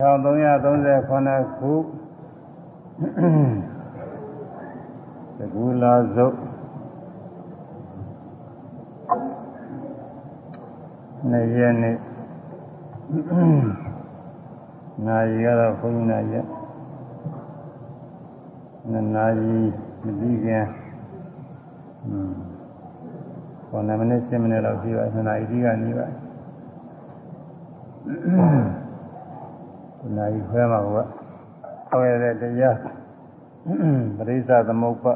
1339ခုသကူလာစုပ်နေ့ရက်နေ့နာရီကတော့ဘုန်းကြီးနာရက်နှစ်နာရီမပြီးခင်ဟွန်း9မိနစ်10မိနစ်လောက်ရှိပါနှစ်နာရီဒီကနေပါ နိုင်ခွဲမှာကဟောရတဲ့တရားပရိစ္ဆသမုပ္ပါ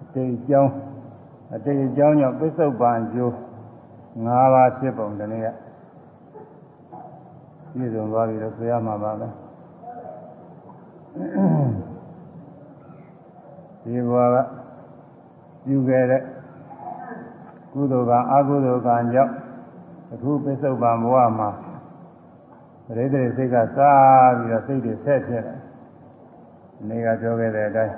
အတိတ်ကြောင်းအတိတ်ကြောင်းကြောင့်ပစ္စုပန်ကျိုး၅ပါးဖြစ်ပုံတည်းကပြည့်စုံသွားပြီလို့ဆိုရမှာပါပဲဒီဘဝကပြုခဲ့တဲ့ ကုသိုလ်ကံအကုသိုလ်ကံကြောင့်အခုပစ္စုပန်ဘဝမှာပရိသေစိတ်ကစားပြီးတော့စိတ်တွေဆက်ဖြစ်တယ်။အနေကပြောခဲ့တဲ့အတိုင်း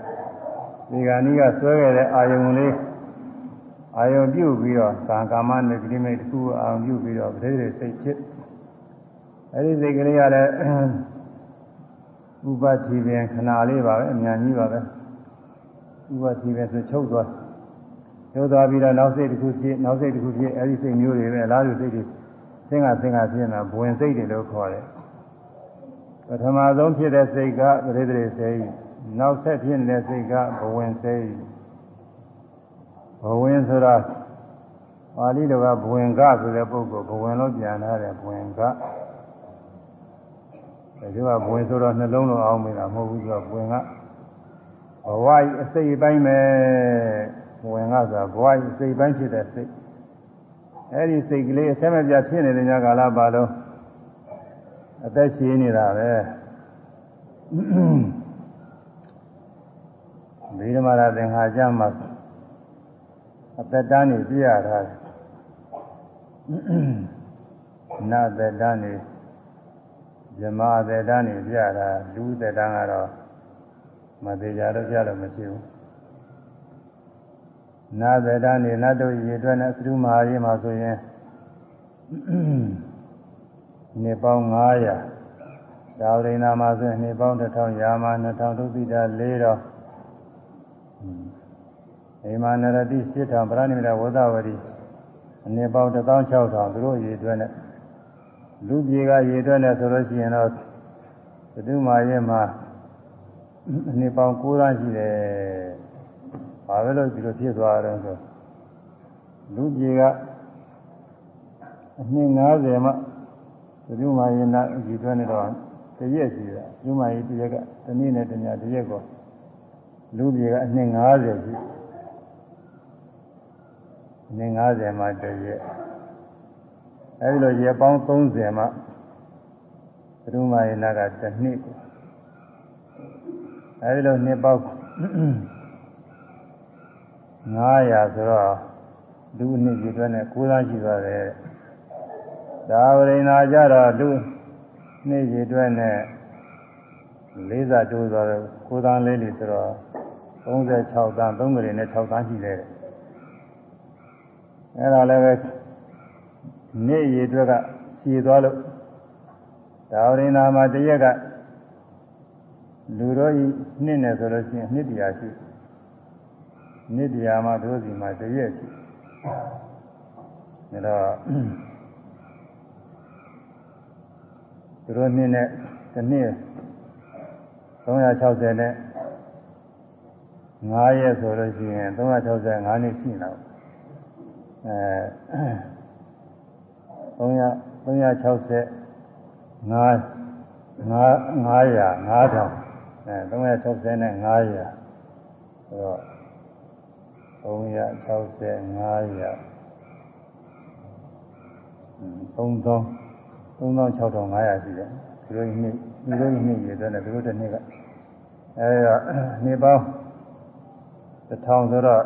ဒီကနေ့ကဆွဲခဲ့တဲ့အာယုံလေးအာယုံပြုတ်ပြီးတော့ကံကာမနဲ့ကိမိတ်တစ်ခုအာယုံပြုတ်ပြီးတော့ပရိသေစိတ်ဖြစ်အဲဒီစိတ်ကလေးကလည်းဥပတိပင်ခဏလေးပါပဲအများကြီးပါပဲဥပတိပင်ဆိုချုပ်သွားကျော သွားပြီးတော့နောက်စိတ်တစ်ခုဖြစ်နောက်စိတ်တစ်ခုဖြစ်အဲဒီစိတ်မျိုးတွေပဲအလားတူစိတ်တွေသင်္ကသင်္ကဖြစ်နေတာဘဝင်စိတ်တွေလို့ခေါ်တယ်ပထမဆုံးဖြစ်တဲ့စိတ်ကပရိသေစိတ်နောက်ဆက်ဖြစ်နေတဲ့စိတ်ကဘဝင်စိတ်ဘဝင်ဆိုတာပါဠိတော်ကဘဝင်ကဆိုတဲ့ပုဂ္ဂိုလ်ဘဝင်လို့ပြန်ထားတယ်ဘဝင်ကဒါကြောင့်ဘဝင်ဆိုတော့နှလုံးလုံးအောင်မင်းတာမဟုတ်ဘူးဆိုတော့ဘဝင်ကဘဝကြီးအစိတ်အပိုင်းပဲ ဝင်ကဆိုတာဘဝကြီးစိတ်ပိုင်းဖြစ်တဲ့စိတ်အဲဒီစိတ်ကလေးအဆက်မပြတ်ဖြစ်နေတဲ့ညကာလပါတော့အသက်ရှင်နေတာပဲဒီဓမ္မရာသင်္ခါကျမ်းမှာအသက်တန်းနေပြရတာနာသက်တန်းနေဇမသက်တန်းနေပြတာလူသက်တန်းကတော့မသေးကြတော့ပြလို့မရှိဘူး နာသဒ္ဒနေနတ်တို့ရေအတွက်နဲ့သရုမဟာရေးမှာဆိုရင်နေပေါင်း900ဒါဝိနာမှာဆိုရင်နေပေါင်း1000ရာမ2000ဒုတိတာ4တော့အိမာနရတိ8000ပရဏိမရဝဒဝရီအနေပေါင်း16000သူတို့ရေအတွက်နဲ့လူပြေကရေအတွက်နဲ့ဆိုလို့ရှိရင်တော့သတုမာရဲ့မှာအနေပေါင်း900ရှိတယ် ဘာပဲလို့ဒီလိုဖြစ်သွားတယ်ဆိုလူကြီးကအနှစ်90မှဒီမှာရင်နာဒီတွဲနေတော့တရက်ရှိတာဒီမှာရင်တရက်ကတနည်းနဲ့တညတရက်ကိုလူကြီးကအနှစ်90ရှိအနှစ်90မှတရက်အဲဒီလိုရက်ပေါင်း30မှဒီမှာရင်နာကတစ်နှစ်ကိုအဲဒီလိုနှစ်ပေါင်း 900ဆိုတော့လူအနှစ်ကြီးတွဲနဲ့9သားရှိသွားတယ်ဒါဝရိဏာကြတော့လူနှစ်ကြီးတွဲနဲ့လေးစားတိုးသွားတယ်9သားလေးလီဆိုတော့36သား3ကလေးနဲ့6သားရှိတယ်အဲ့ဒါလည်းပဲနေ့ရည်အတွက်ကရှည်သွားလို့ဒါဝရိဏာမှာတရက်ကလူတို့ဤနှစ်နဲ့ဆိုလို့ရှိရင်နှစ်တရားရှိတယ် နေ့တရားမှာတို့စီမှာတရက်ရှိဒါတော့တို့နှစ်နဲ့တနေ့360နဲ့9ရက်ဆိုလို့ရှိရင်365နှစ်ရှိတော့အဲ300 360 9 900 9000အဲ360နဲ့900ဆိုတော့ 365ရက်3360 3500ရှိတယ်ဒီလိုနှစ်ဒီလိုနှစ်ရတဲ့ဒီလိုတစ်နှစ်ကအဲဒါနှစ်ပေါင်း1000ဆိုတော့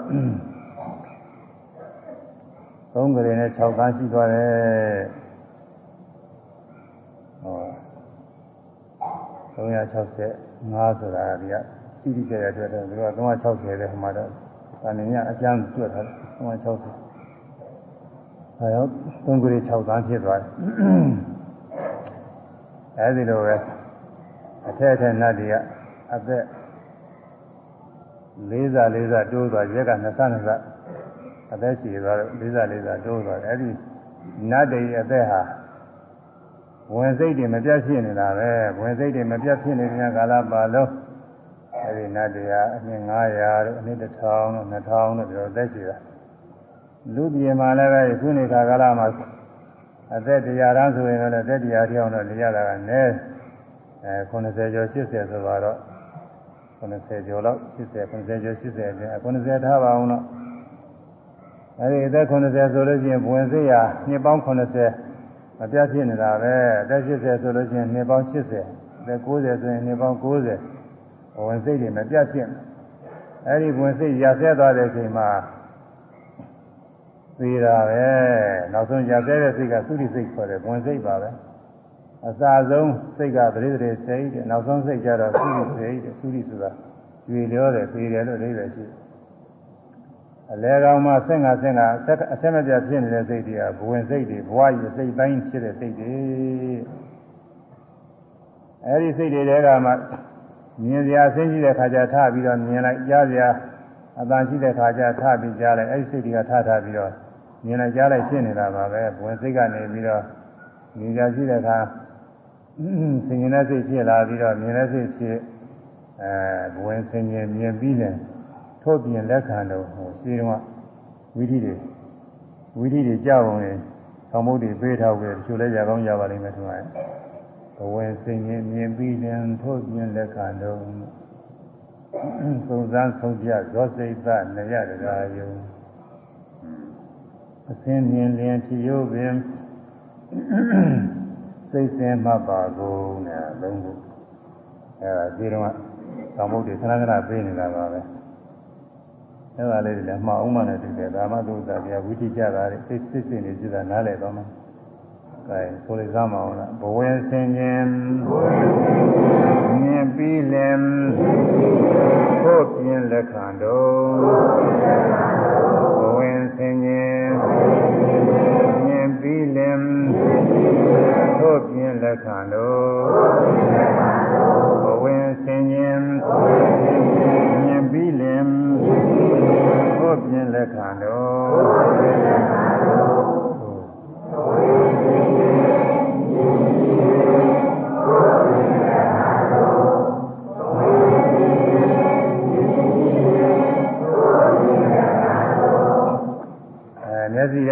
3ကလေးနဲ့6ကန်းရှိသွားတယ်ဟော365ဆိုတာကဒီကတိတိကျကျအတွက်တော့ဒီက360တဲ့ဟိုမှာတော့။ ဒါနဲ့ညအကျမ်းကျွတ်ထားတယ်။60အဲတော့သုံးကလေး6သန်းဖြစ်သွားတယ်အဲဒီလိုပဲအထက်ထက်နတ်တွေကအသက်လေးစားလေးစားတိုးသွားရက်က20 20အသက်ရှည်သွားတော့လေးစားလေးစားတိုးသွားတယ်အဲဒီနတ်တွေအသက်ဟာဝင်စိတ်တွေမပြတ်ဖြစ်နေတာပဲဝင်စိတ်တွေမပြတ်ဖြစ်နေတဲ့ကာလပါလုံး အဲဒီနတ်တွေဟာအနှစ်900တို့အနှစ်1000တို့2000တို့ပြောသက်ရှိတာလူပြည်မှာလည်းပဲခုနေခါကာလမှာအသက်တရားရန်ဆိုရင်လည်းသက်တရားပြောင်းတော့နေရတာကနည်းအဲ90ကျော်80ဆိုတော့90ကျော်လောက်80 90ကျော်80ကျန်90ထားပါအောင်တော့အဲဒီအသက်90ဆိုလို့ရှိရင်ဘဝင်စိတ်ရနှစ်ပေါင်း90မပြတ်ဖြစ်နေတာပဲအသက်80ဆိုလို့ရှိရင်နှစ်ပေါင်း80အသက်90ဆိုရင်နှစ်ပေါင်း90ဘ ဝင်စိတ်တွေမပြတ်ဖြစ်အဲဒီဘဝင်စိတ်ရဆဲသွားတဲ့အချိန်မှာသေးတာပဲနောက်ဆုံးရဆဲတဲ့စိတ်ကသုတိစိတ်ခေါ်တယ်ဘဝင်စိတ်ပါပဲအစာဆုံးစိတ်ကပရိသေစိတ်တဲ့နောက်ဆုံးစိတ်ကြတော့သုတိစိတ်တဲ့သုတိဆိုတာကျွေလျောတယ်ပေတယ်လို့အဓိပ္ပာယ်ရှိတယ်အလဲကောင်မှာဆင့်ကဆင့်ကအဆက်အဆက်မပြတ်ဖြစ်နေတဲ့စိတ်တွေကဘဝင်စိတ်တွေဘဝကြီးစိတ်ပိုင်းဖြစ်တဲ့စိတ်တွေအဲဒီစိတ်တွေတဲကမှ မြင်စရာဆင်းရှိတဲ့ခါကျထပြီးတော့မြင်လိုက်ကြားစရာအတန်ရှိတဲ့ခါကျထပြီးကြားလိုက်အဲဒီစိတ်တွေကထထပြီးတော့မြင်လိုက်ကြားလိုက်ဖြစ်နေတာပါပဲဘဝင်စိတ်ကနေပြီးတော့မြင်ကြရှိတဲ့အခါဆင်ញင်တဲ့စိတ်ဖြစ်လာပြီးတော့မြင်တဲ့စိတ်ဖြစ်အဲဘဝင်ဆင်ញင်မြင်ပြီးတယ်ထို့ပြင်လက်ခံတော့ဟိုရှိတော့ဝိဓိတွေဝိဓိတွေကြောက်အောင်ရင်သောမုတ်တွေပေးထားပြီးတချို့လည်းရကောင်းကြပါလိမ့်မယ်ထင်ပါတယ် ဘဝင်ဆင်ញင်မြင်ပြီးတယ်ထို့ပြင်လက်ခံတော့သုံးစမ်းဆုံးပြဇောစိတ်သနရတကာယုံအစင်းမြင်လျင်ဖြိုးပင်စိတ်စင်မှတ်ပါကုန်နဲ့လုံးခုအဲဒါဒီတော့သောမုတ်တွေခဏခဏပေးနေတာပါပဲအဲဒါလေးတွေလည်းမှားအောင်မှလည်းတူတယ်ဒါမှသူသာပြဝိသိကြတာတွေစိတ်စိတ်စိတ်နေကြတာနားလည်တော့မှာ အဲဆိုလိုက်သားမအောင်လားဘဝဆင်ခြင်းမြင်ပြီးလင်ဖို့ပြင်းလက်ခံတော်ဘဝဆင်ခြင်းမြင်ပြီးလင်ဖို့ပြင်းလက်ခံတော်ဘဝဆင်ခြင်းမြင်ပြီးလင်ဖို့ပြင်းလက်ခံတော်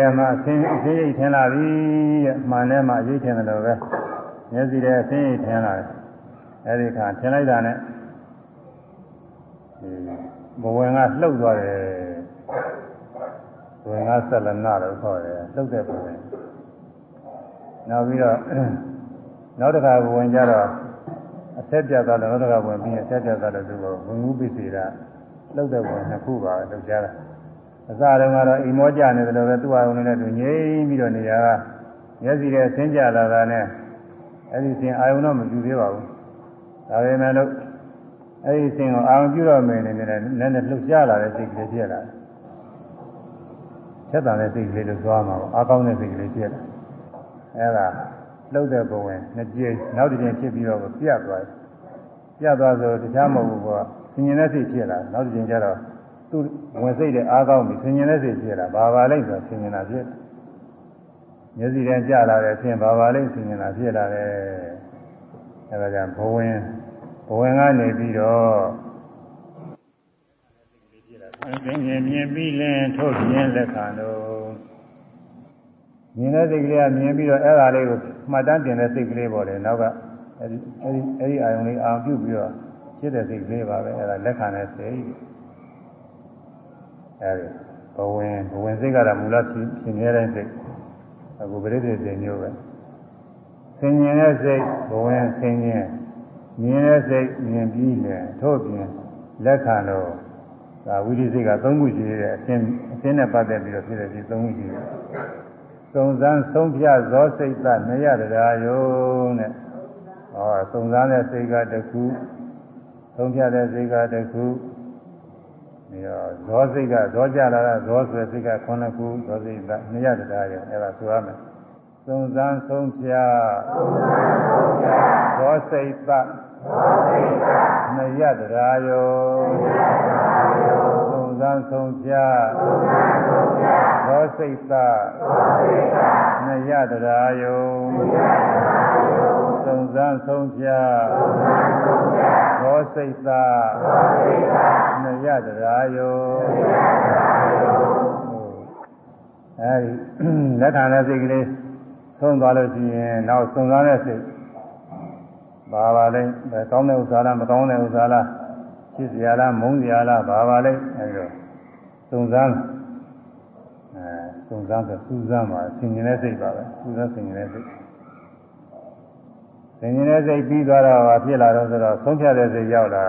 မျက်စိထဲမှာအဆင်းအဆင်းရိတ်ထင်လာပြီတဲ့မှန်ထဲမှာရိတ်ထင်တယ်လို့ပဲမျက်စိထဲအဆင်းရိတ်ထင်လာတယ်အဲဒီခါထင်လိုက်တာနဲ့ဘဝင်ကလှုပ်သွားတယ်ဘဝင်ကဆက်လနာလို့ခေါ်တယ်လှုပ်တဲ့ဘဝင်နောက်ပြီးတော့နောက်တစ်ခါဘဝင်ကြတော့အဆက်ပြတ်သွားတယ်နောက်တစ်ခါဘဝင်ပြီးအဆက်ပြတ်သွားတယ်သူကဝင်မှုပိစေတာလှုပ်တဲ့ဘဝင်နှစ်ခုပါလှုပ်ကြတာ အစတုန်းကတော့အိမ်မောကြနေတယ်လို့ပဲသူ့အာရုံနဲ့သူငြိမ်ပြီးတော့နေရတာမျက်စိနဲ့ဆင်းကြလာတာနဲ့အဲ့ဒီဆင်းအာရုံတော့မကြည့်သေးပါဘူးဒါပေမဲ့လို့အဲ့ဒီဆင်းကိုအာရုံပြုတော့မယ်နေနဲ့နည်းနည်းလှုပ်ရှားလာတဲ့စိတ်ကလေးဖြစ်လာတယ်ဆက်တာတဲ့စိတ်ကလေးလို့သွားမှာပေါ့အားကောင်းတဲ့စိတ်ကလေးဖြစ်လာအဲ့ဒါလှုပ်တဲ့ဘဝင်နှစ်ကြိမ်နောက်တစ်ကြိမ်ဖြစ်ပြီးတော့ပြတ်သွားတယ်ပြတ်သွားဆိုတခြားမဟုတ်ဘူးကွာဆင်ញင်တဲ့စိတ်ဖြစ်လာနောက်တစ်ကြိမ်ကျတော့ သူဝင်စိတ်တဲ့အားကောင်းပြီးဆင်ញင်တဲ့စိတ်ဖြစ်လာဘာပါလိမ့်ဆိုဆင်ញင်တာဖြစ်မျက်စိထဲကျလာတဲ့အချင်းဘာပါလိမ့်ဆင်ញင်တာဖြစ်လာတယ်အဲဒါကြောင့်ဘဝင်ဘဝင်ကနေပြီးတော့ဆင်ញင်မြင်ပြီးလင်းထုတ်ပြင်းလက်ခံတော့မြင်တဲ့စိတ်ကလေးကမြင်ပြီးတော့အဲ့ဒါလေးကိုမှတ်တမ်းတင်တဲ့စိတ်ကလေးပေါ်တယ်နောက်ကအဲ့ဒီအဲ့ဒီအဲ့ဒီအာယုံလေးအာပြုပြီးတော့ဖြစ်တဲ့စိတ်ကလေးပါပဲအဲ့ဒါလက်ခံတဲ့စိတ် အဲဒီဘဝင်ဘဝင်စိတ်ကတော့မူလဖြစ်ဖြစ်နေတဲ့စိတ်အခုပရိသေစိတ်မျိုးပဲဆင်ញင်တဲ့စိတ်ဘဝင်ဆင်ញင်မြင်တဲ့စိတ်မြင်ပြီးတယ်ထို့ပြင်လက်ခံတော့ဒါဝိသိစိတ်ကသုံးခုရှိတယ်အရှင်းအရှင်းနဲ့ပတ်သက်ပြီးတော့ဖြစ်တဲ့ဒီသုံးခုရှိတယ်စုံစမ်းဆုံးဖြတ်ဇောစိတ်သနေရတရားယုံတဲ့ဟောစုံစမ်းတဲ့စိတ်ကတစ်ခုဆုံးဖြတ်တဲ့စိတ်ကတစ်ခုရော ဇောစိတ်ကဇောကြလာတာဇောဆိုတဲ့စိတ်က9ခုဇောစိတ်က2ရတရားရောအဲ့ဒါဆိုရမယ်သုံးစမ်းဆုံးဖြာဇောစိတ်က2ရတရားရောသုံးစ မ်းဆုံးဖြာဇောစိတ်က2ရတရားရောသုံးစမ်းဆုံးဖြာဇောစိတ်ကနရတရားယောအဲဒီလက်ခံတဲ့စိတ်ကလေးဆုံးသွားလို့ရှိရင်နောက်ဆုံးသွားတဲ့စိတ်ဘာပါလဲကောင်းတဲ့ဥစ္စာလားမကောင်းတဲ့ဥစ္စာလား ကြည့်စရာလားမုန်းစရာလားဘာပါလဲအဲဒီတော့စုံစမ်းအဲစုံစမ်းဆိုစူးစမ်းပါဆင်ခြင်တဲ့စိတ်ပါပဲစူးစမ်းဆင်ခြင်တဲ့စိတ်ဆင်ခြင်တဲ့စိတ်ပြီးသွားတော့ဘာဖြစ်လာတော့ဆိုတော့ဆုံးဖြတ်တဲ့စိတ်ရောက်လာ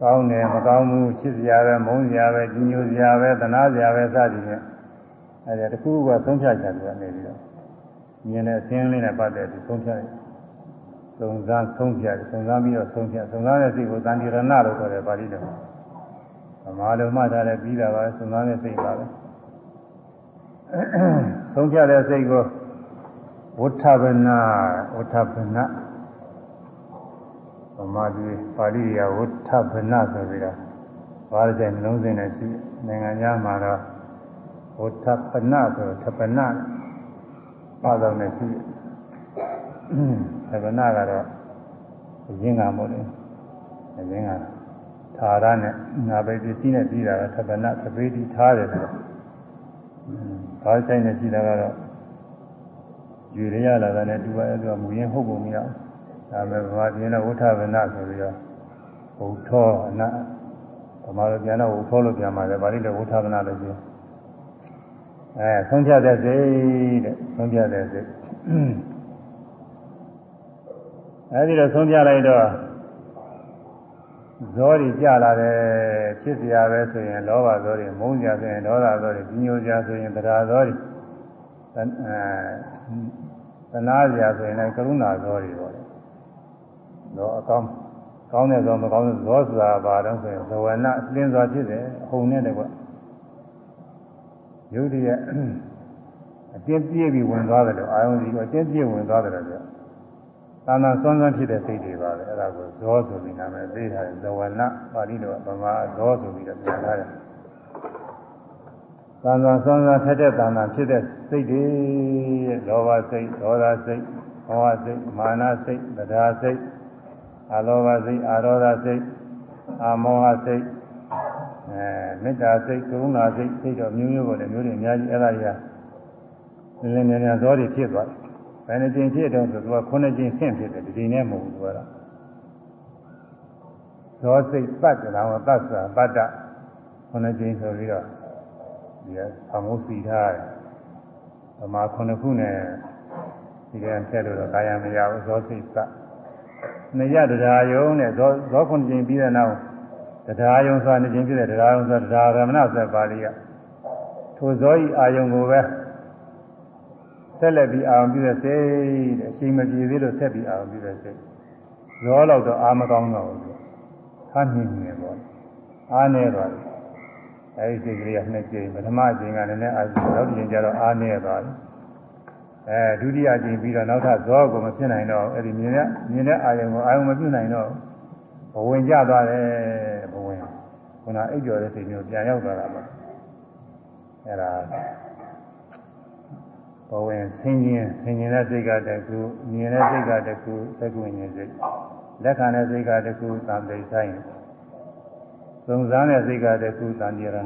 ကောင်းတယ်မကောင်းဘူးချစ်စရာပဲမုန်းစရာပဲကြီးညိုစရာပဲသနာစရာပဲစသည်ဖြင့်အဲဒီတခုကဆုံးဖြတ်ချက်ကနေပြီးတော့မြင်တဲ့အသင်းလေးနဲ့ပတ်သက်ပြီးဆုံးဖြတ်တယ် စုံစမ်းဆုံးဖြတ်စုံစမ်းပြီးတော့ဆုံးဖြတ်စုံစမ်းတဲ့စိတ်ကိုတန်တိရဏလို့ခေါ်တယ်ပါဠိတော်ဗမာလိုမှတ်ထားတဲ့ပြီးတာပါစုံစမ်းတဲ့စိတ်ပါပဲဆုံးဖြတ်တဲ့စိတ်ကိုဝဋ္ဌဗနာဝဋ္ဌဗနာဗမာပြည်ပါဠိရဝဋ္ဌဗနာဆိုပြီးတော့ဘာလို့လဲနှလုံးသွင်းနေရှိနိုင်ငံသားမှာတော့ဝဋ္ဌပနာဆိုထပနာပါတော့နေရှိ ထပနာကတော့အရင်ကမို့လေအရင်ကသာရနဲ့ငါပဲပစ္စည်းနဲ့ပြီးတာကထပနာသပေတိထားတယ်ဆိုတော့ဘာဆိုင်နဲ့ရှိတာကတော့ယူရရလာတဲ့တူပါရဲ့သူကမူရင်ဟုတ်ပုံမရဒါမဲ့ဗမာပြည်နဲ့ဝဋ္ဌဗနာဆိုပြီးတော့ဘုထောအနာဗမာလိုပြန်တော့ဝဋ္ထောလို့ပြန်ပါတယ်ဗာလိလည်းဝဋ္ဌဗနာလို့ရှိအဲဆုံးဖြတ်တဲ့စိတ်တဲ့ဆုံးဖြတ်တဲ့စိတ် အဲဒီတော့ဆုံးဖြတ်လိုက်တော့ဇောတွေကြလာတယ်ဖြစ်เสียပဲဆိုရင်လောဘဇောတွေမုန်းကြဆိုရင်ဒေါသဇောတွေညှို့ကြဆိုရင်တရားဇောတွေအဲသနာစရာဆိုရင်လည်းကရုဏာဇောတွေပေါ့လေတော့အကောင်းကောင်းတဲ့ဇောမကောင်းတဲ့ဇောဆိုတာဘာတော့ဆိုရင်ဇဝနာအလင်းစွာဖြစ်တယ်အဟုန်နဲ့တကွယုတ်တည်းရဲ့အတင်းပြည့်ပြီးဝင်သွားတယ်လို့အာယုံစီကအတင်းပြည့်ဝင်သွားတယ်လို့ပြော သာနာစွမ်းစွမ်းဖြစ်တဲ့စိတ်တွေပါပဲအဲ့ဒါကိုဇောဆိုပြီးနာမည်ပေးထားတယ်ဇဝနာပါဠိတော်ဗမာဇောဆိုပြီးတော့ပြန်ထားတယ်သံသာသံသာထက်တဲ့သံသာဖြစ်တဲ့စိတ်တွေရဲ့လောဘစိတ်ဒေါသစိတ်ဘောဟစိတ်မာနစိတ်တရားစိတ်အလောဘစိတ်အာရောဓစိတ်အာမောဟစိတ်အဲမေတ္တာစိတ်ကရုဏာစိတ်စိတ်တော့မျိုးမျိုးပေါ်တယ်မျိုးတွေအများကြီးအဲ့ဒါတွေကလင်းလင်းမြန်မြန်ဇောတွေဖြစ်သွားတယ်။ ဘယ်နှကြိမ်ဖြစ်တော့ဆိုသူကခုနှစ်ကြိမ်ဆင့်ဖြစ်တယ်ဒီကြိမ်နဲ့မဟုတ်ဘူးသူကတော့ဇောစိတ်ပတ်တယ်လားသစ္စာပတ္တခုနှစ်ကြိမ်ဆိုပြီးတော့ဒီကဆောင်းမှုစီထားတယ်။ဗမာခုနှစ်ခုနဲ့ဒီကထည့်လို့တော့ကာယမရဘူးဇောစိတ်ပတ်နရတရားယုံနဲ့ဇောဇောခုနှစ်ကြိမ်ပြီးတဲ့နောက်တရားယုံဆိုတာနှစ်ကြိမ်ပြည့်တဲ့တရားယုံဆိုတာတရားရမဏဆိုပါဠိကထိုဇောဤအာယုံကိုပဲ ဆက်လက်ပြီးအာရုံပြုတဲ့စိတ်တဲ့အချိန်မပြေသေးလို့ဆက်ပြီးအာရုံပြုတဲ့စိတ်ဇောတော့တော့အာမကောင်းတော့ဘူး။ဟာမြင်နေပေါ့။အားနေသွားတယ်။အဲဒီစိတ်ကလေးကနှစ်ကြိမ်ပထမအချိန်ကလည်းနဲ့အာရုံနောက်တစ်ချိန်ကျတော့အားနေသွားတယ်။အဲဒုတိယအချိန်ပြီးတော့နောက်ထပ်ဇောကိုမဖြစ်နိုင်တော့အဲဒီမြင်တဲ့မြင်တဲ့အာရုံကိုအာရုံမပြုနိုင်တော့ဘဝင်ကျသွားတယ်ဘဝင်ခုနအိပ်ကျော်တဲ့စိတ်မျိုးပြန်ရောက်သွားတာပါ။အဲဒါ ဘဝင်ဆင်းခြင်းဆင်းခြင်းတဲ့စိတ်ကတကူမြင်တဲ့စိတ်ကတကူသက္ကုဉ္ဉ္စိတ်လက်ခံတဲ့စိတ်ကတကူသံသိဆိုင်သုံးစားတဲ့စိတ်ကတကူသံတိရဏ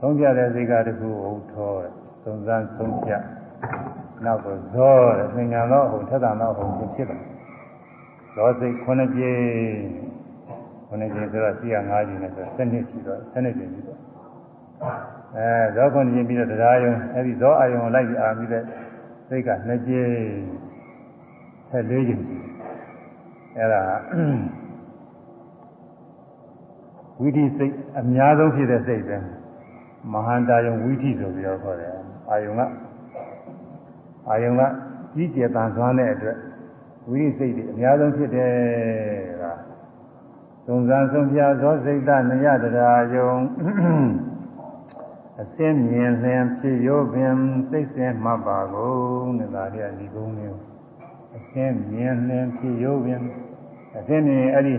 သုံးပြတဲ့စိတ်ကတကူဟုတ်ထောသုံးစားသုံးပြနောက်တော့ဇောတဲ့သင်္ညာတော့ဟုတ်ထက်တာတော့ဟုတ်ဖြစ်တယ်ဇောစိတ်ခုနှစ်ကြိမ်ခုနှစ်ကြိမ်ဆိုတော့ရှိရ၅ကြိမ်နဲ့ဆို7နှစ်ရှိတော့7နှစ်ကြိမ်ရှိတော့ အဲဇောခွန်ကျင်ပြီးတော့တရားယုံအဲဒီဇောအာယုံလိုက်ပြီးအာပြီးတဲ့စိတ်ကနှစ်ကြိမ်ဆက်လေးကြိမ်အဲဒါဝိသိစိတ်အများဆုံးဖြစ်တဲ့စိတ်ပဲမဟာတာယုံဝိသိဆိုပြီးတော့ခေါ်တယ်အာယုံကအာယုံကကြီးကျယ်တန်ဆွမ်းတဲ့အတွက်ဝိသိစိတ်တွေအများဆုံးဖြစ်တယ်ကသသုံးစားဆုံးဖြာသောစိတ်တနရတရားယုံ အစင်းမြင်လျင်ဖြစ်ရောပင်သိစင်မှတ်ပါကုန်တဲ့ဒါရီဒီကုန်းမျိုးအစင်းမြင်လျင်ဖြစ်ရောပင်အစင်းမြင်အဲ့ဒီ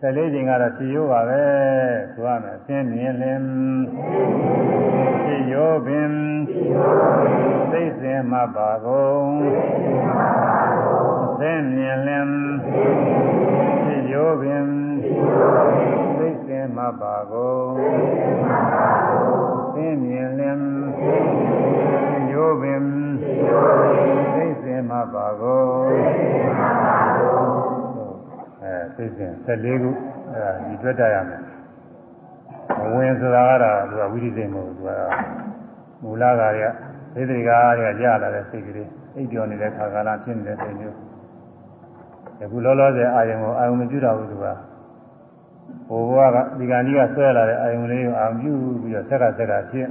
14ချိန်ကတော့ဖြစ်ရောပါပဲဆိုရမယ်အစင်းမြင်လျင်ဖြစ်ရောပင်သိစင်မှတ်ပါကုန်အစင်းမြင်လျင်ဖြစ်ရောပင်သိစင်မှတ်ပါကုန် သိမြင်လင်ရိုးပင်သိစင်မှတ်ပါကုန်အဲသိစင်14ခုအဲဒီတွေ့တတ်ရမယ်အဝင်ဆိုတာကတော့သူကဝိသိစိတ်မဟုတ်ဘူးသူကမူလကားရသေတိကားရရလာတဲ့စိတ်ကလေးအိပ်ပျော်နေတဲ့ခါကာလဖြစ်နေတဲ့စိတ်မျိုးအခုလောလောဆယ်အာယုံကိုအာယုံမပြုတာဘူးသူက ဟိုဘဝကဒီကနေ့ကဆွဲလာတဲ့အာယုံလေးကိုအာယုံပြုပြီးတော့ဆက်ကဆက်ကဖြစ်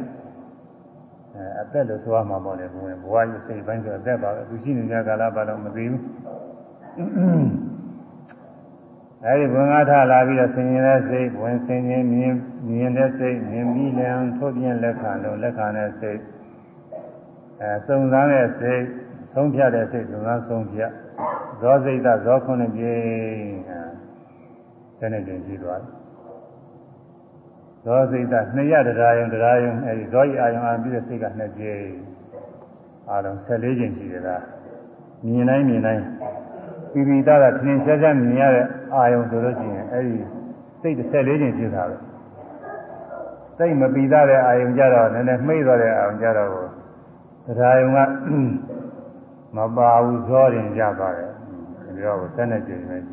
အဲအသက်လို့ဆိုရမှာပေါ့လေဘုရင်ဘဝကြီးစိတ်ပိုင်းဆိုအသက်ပါပဲသူရှိနေတဲ့ကာလပါတော့မသိဘူးအဲဒီဘုံငါထလာပြီးတော့ဆင်ញင်တဲ့စိတ်ဝင်ဆင်ញင်မြင်မြင်တဲ့စိတ်မြင်ပြီးလျံထို့ပြင်လက်ခံလို့လက်ခံတဲ့စိတ်အဲစုံစမ်းတဲ့စိတ်ဆုံးဖြတ်တဲ့စိတ်စုံစမ်းဆုံးဖြတ်ဇောစိတ်သဇောခုနှစ်ပြေ တဲ့နဲ့ကျင်ကြည့်သွားတယ်ဇောစိတ်သနှစ်ရတရားယုံတရားယုံအဲဒီဇောဤအာယုံအာပြီးတဲ့စိတ်ကနှစ်ပြေအားလုံး14ကျင်ရှိတယ်လားမြင်တိုင်းမြင်တိုင်းပိပိသားကထင်ရှားရှားမြင်ရတဲ့အာယုံဆိုလို့ရှိရင်အဲဒီစိတ်14ကျင်ဖြစ်တာပဲစိတ်မပိသားတဲ့အာယုံကြတော့နည်းနည်းမှိတ်သွားတဲ့အာယုံကြတော့တရားယုံကမပါဘူးဇောရင်ကြပါတယ်ဒီတော့ဆက်နေကြည့်မယ်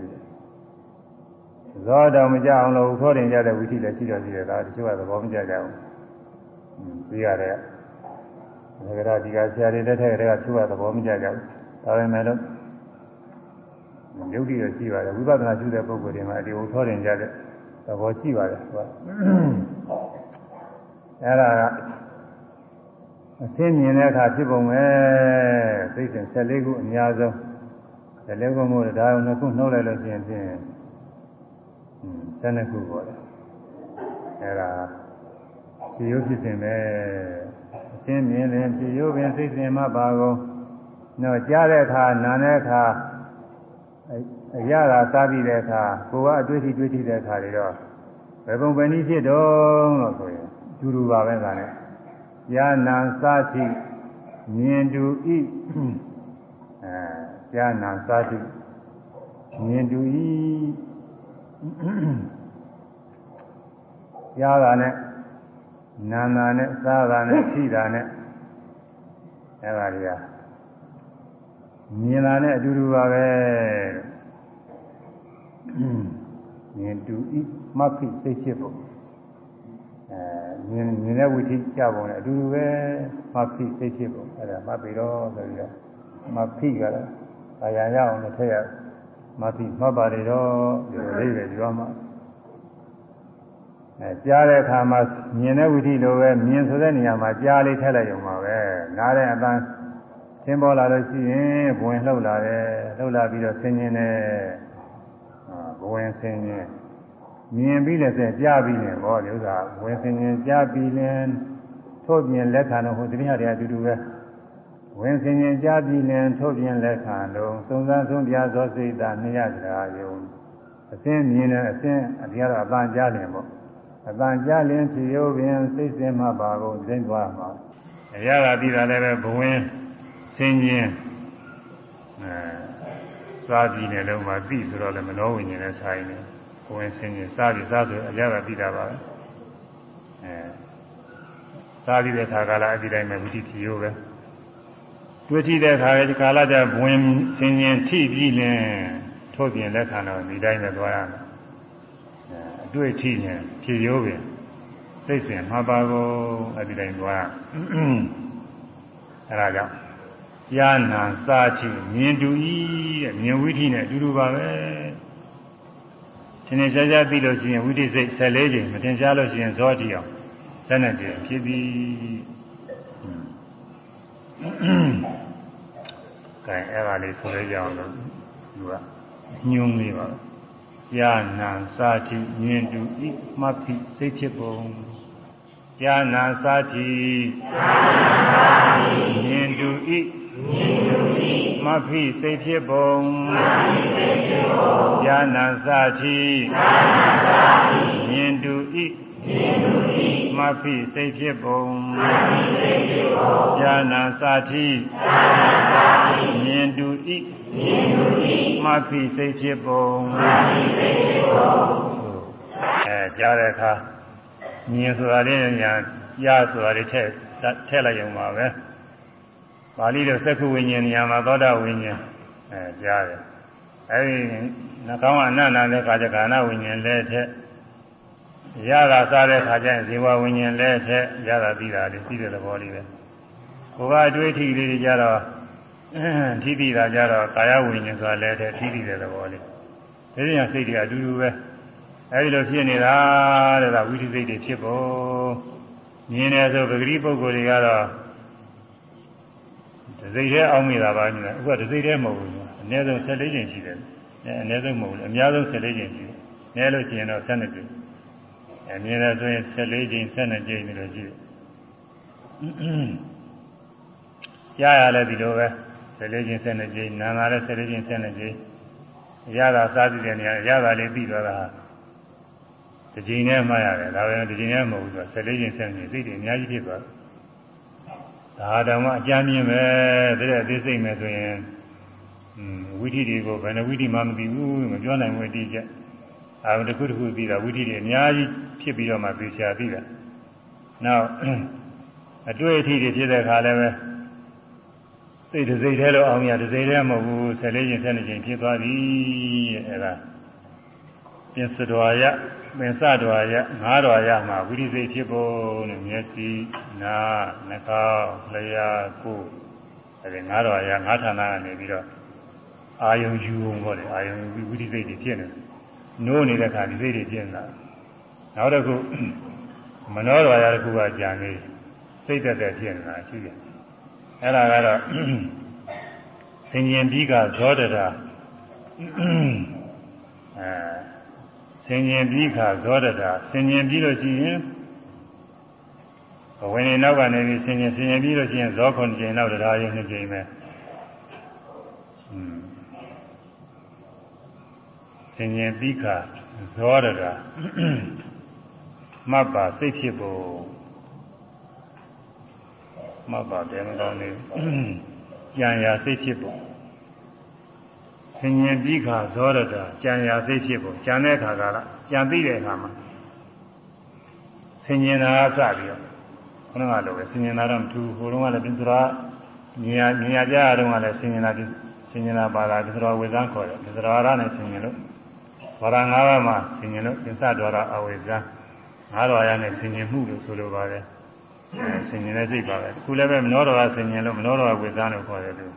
ကြည့်ဇောတော်မကြအောင်လို့ခေါ်တင်ကြတဲ့ဝိသိလည်းရှိတော်ရှိတယ်ဒါတချို့ကသဘောမကျကြဘူးပြီးရတဲ့ဒါကြတော့ဒီကဆရာတွေလက်ထက်ကတည်းကချို့ကသဘောမကျကြဘူးဒါပေမဲ့လို့ယုတ်တိရရှိပါတယ်ဝိပဿနာရှိတဲ့ပုဂ္ဂိုလ်တွေမှာဒီဟိုခေါ်တင်ကြတဲ့သဘောရှိပါတယ်သူကအဲ့ဒါကအသိမြင်တဲ့အခါဖြစ်ပုံပဲသိတဲ့14ခုအများဆုံး14ခုမို့ဒါအောင်နှစ်ခုနှုတ်လိုက်လို့ရှိရင်ဖြင့် 12ခုပေါ်တယ်အဲ့ဒါဖြေရုပ်ဖြစ်စဉ်ပဲအသိမြင်ရင်ဖြေရုပ်ပင်သိစဉ်မှပါကုန်တော့ကြားတဲ့အခါနားတဲ့အခါအရာသာစားပြီးတဲ့အခါကိုယ်ကအတွေ့အထိတွေ့ထိတဲ့အခါတွေတော့ဘယ်ပုံပဲနည်းဖြစ်တော့လို့ဆိုရင်ကျူတူပါပဲကလည်းယာနာစာတိမြင်တူဤအဲယာနာစာတိမြင်တူဤ ယာတာနဲ့နာနာနဲ့စားတာနဲ့ထိတာနဲ့အဲပါတွေကမြင်တာနဲ့အတူတူပါပဲမြင်တူဤမဖိစိတ်ဖြစ်ဖို့အဲမြင်မြင်တဲ့ဝိသိကြပုံနဲ့အတူတူပဲမဖိစိတ်ဖြစ်ပုံအဲ့ဒါမပိတော့ဆိုပြီးတော့မဖိကလည်းအာရရအောင်လည်းထည့်ရ မဖိမပါရတော့ဒီလိုလေးပဲပြောမှာအဲကြားတဲ့အခါမှာမြင်တဲ့ဝိသိလိုပဲမြင်ဆိုတဲ့နေရာမှာကြားလေးထည့်လိုက်ရုံပါပဲနားတဲ့အပန်းသင်ပေါ်လာလို့ရှိရင်ဘဝင်လှုပ်လာတယ်လှုပ်လာပြီးတော့ဆင်းခြင်းနဲ့ဘဝင်ဆင်းခြင်းမြင်ပြီးလည်းဆက်ကြားပြီးလည်းဘောဒီဥစ္စာဝင်ဆင်ရင်ကြားပြီးလည်းထို့ပြင်လက်ခံတော့ဟိုတတိယတည်းအတူတူပဲ ဝင်ဆင်ရင်ကြားပြီးလည်းထို့ပြင်လက်ခံတော့သုံးသန်းဆုံးပြသောစိတ်သာနှစ်ရတရားယုံအစင်းမြင်တဲ့အစင်းအတရားတော့အပန်းကြားလင်ပေါ့အပန်းကြားလင်ဖြေရုပ်ပင်စိတ်စင်မှပါကုန်သိသွားမှာအရာကပြီးတာလည်းပဲဘဝင်ဆင်းခြင်းအဲစားပြီးနေလုံးမှာပြီးဆိုတော့လည်းမနှောဝင်နေတဲ့ဆိုင်နေကိုယ်ဆင်းရင်စားပြီးစားဆိုအရာကပြီးတာပါပဲအဲစားပြီးတဲ့ခါကလာအဒီတိုင်းပဲဝိတိဖြီရောပဲ တွေ့ထိတဲ့ခါကကာလကြဘဝင်ဆင်းရင်ထိပြီးလင်ထို့ပြင်လက်ခံတော့ဒီတိုင်းပဲသွားရမယ်အဲအတွေ့ထိရင်ဖြီရောပဲသိစင်မှာပါကိုအဒီတိုင်းသွားအဲဒါကြောင့်ယာနာစာချိမြင်တူဤတဲ့မြင်ဝိထိနဲ့အတူတူပါပဲသင်္ချာရှားပြီးလို့ရှိရင်ဝိသိစိတ်14ချိန်မသင်ရှားလို့ရှိရင်ဇောတိအောင်ဆက်နေတယ်ဖြစ်ပြီး ကဲအဲ့ဒါလေးဆိုရကြအောင်လို့သူကညွှန်းလေးပါယာနာစာတိမြင်တူဤမှတ်ဖြစ်စိတ်ဖြစ်ပုံယာနာစာတိမြင်တူဤမဖိစိတ်ဖြစ်ပုံယာနာစာတိမြင်တူဤ မဖိစိတ်ဖြစ်ပုံယာနာစာတိမြင်တူဤမဖိစိတ်ဖြစ်ပုံအဲကြားတဲ့အခါမြင်ဆိုတာလေးညာကြားဆိုတာလေးထည့်ထည့်လိုက်ရုံပါပဲပါဠိလိုသက္ခုဝိညာဉ်ညာမှာသောတာဝိညာဉ်အဲကြားတယ်အဲဒီနှကောင်းအနန္တတဲ့ခါကျကာဏဝိညာဉ်လည်းထက် ရတာစားတဲ့ခါကျရင်ဇေဝဝိညာဉ်လည်းထက်ရတာပြီးတာလေးပြီးတဲ့သဘောလေးပဲကိုယ်ကအတွေ့အထိလေးတွေကြတော့ထိတိတာကြတော့ကာယဝိညာဉ်ဆိုတာလည်းတဲ့ထိတိတဲ့သဘောလေးဒီလိုညာစိတ်တွေအတူတူပဲအဲဒီလိုဖြစ်နေတာတဲ့ကဝိသိစိတ်တွေဖြစ်ဖို့မြင်တယ်ဆိုပဂတိပုဂ္ဂိုလ်တွေကတော့ဒစိတ်ထဲအောင်းမိတာပါနေတယ်အခုကဒစိတ်ထဲမဟုတ်ဘူးအနည်းဆုံး14ကျင်ရှိတယ်အဲအနည်းဆုံးမဟုတ်ဘူးအများဆုံး14ကျင်ရှိတယ်နည်းလို့ရှိရင်တော့12ကျင် အမြင်တယ်ဆိုရင်14ကျင်12ကျင်လို့ရှိတယ်ကြားရလဲဒီလိုပဲ14ကျင်12ကျင်နာငါလည်း14ကျင်12ကျင်ရတာစားကြည့်တဲ့နေရာရတာလေးပြီးသွားတာဒီချိန်နဲ့မှရတယ်ဒါပဲဒီချိန်နဲ့မဟုတ်ဘူးဆို14ကျင်12ကျင်စိတ်တွေအများကြီးဖြစ်သွားတယ်ဒါတောင်မှအကြမ်းမြင်ပဲတဲ့အသေးစိတ်မယ်ဆိုရင်ဝိထီတွေကိုဘယ်နှဝိထီမှမသိဘူးမပြောနိုင်ဘူးအတိအကျ အာရုံတစ်ခုတစ်ခုသိတာဝိထီတွေအများကြီးဖြစ်ပြီးတော့မှသိချာသိတာနောက်အတွေ့အထိတွေဖြစ်တဲ့အခါလည်းပဲစိတ်တစ်စိတ်ထဲတော့အောင်ရတစ်စိတ်ထဲမဟုတ်ဘူး14ကျင်12ကျင်ဖြစ်သွားပြီအဲဒါပြင်စတော်ရပင်စတော်ရငါးတော်ရမှာဝိရိစိတ်ဖြစ်ဖို့နဲ့မျက်စိနားနှာခေါင်းလျှာကိုယ်အဲဒီငါးတော်ရငါးဌာနကနေပြီးတော့အာယုံယူုံပေါ့လေအာယုံဝိရိစိတ်တွေဖြစ်နေတယ် နိုးနေတဲ့ခါဒီစိတ်တွေဖြစ်နေတာနောက်တစ်ခုမနောတော်ရတစ်ခုကကြံနေစိတ်သက်သက်ဖြစ်နေတာရှိတယ်အဲ့ဒါကတော့ဆင်ញင်ပြီးကဇောတရာအဲဆင်ញင်ပြီးခါဇောတတာဆင်ញင်ပြီးလို့ရှိရင်ဘဝင်နေနောက်ကနေပြီးဆင်ញင်ဆင်ញင်ပြီးလို့ရှိရင်ဇောခွန်ကျင်နောက်တရားရင်နှစ်ကျင်ပဲ ဆင်ញင်ပြီးခါဇောတတာမတ်ပါစိတ်ဖြစ်ဖို့မတ်ပါတယ်မကောင်းနေကြံရာစိတ်ဖြစ်ဖို့ဆင်ញင်ပြီးခါဇောရတာကြံရာစိတ်ဖြစ်ဖို့ကြံတဲ့ခါကလားကြံပြီးတဲ့အခါမှာဆင်ញင်တာစပြီးတော့ခဏကလိုပဲဆင်ញင်တာတော့မထူဟိုတုန်းကလည်းပြစ္ဆရာမြင်ရမြင်ရကြရတုန်းကလည်းဆင်ញင်တာဆင်ញင်တာပါတာပြစ္ဆရာဝေဇန်းခေါ်တယ်ပြစ္ဆရာရနဲ့ဆင်ញင်လို့ ဘာသာ၅ပါးမှာဆင်ញင်လို့ပြစ္ဆဒွါရအဝေဇန်းငါးတော်ရနဲ့ဆင်ញင်မှုလို့ဆိုလိုပါတယ်ဆင်ញင်တဲ့စိတ်ပါပဲအခုလည်းပဲမနောတော်ကဆင်ញင်လို့မနောတော်ကဝေဇန်းလို့ခေါ်တယ်သူ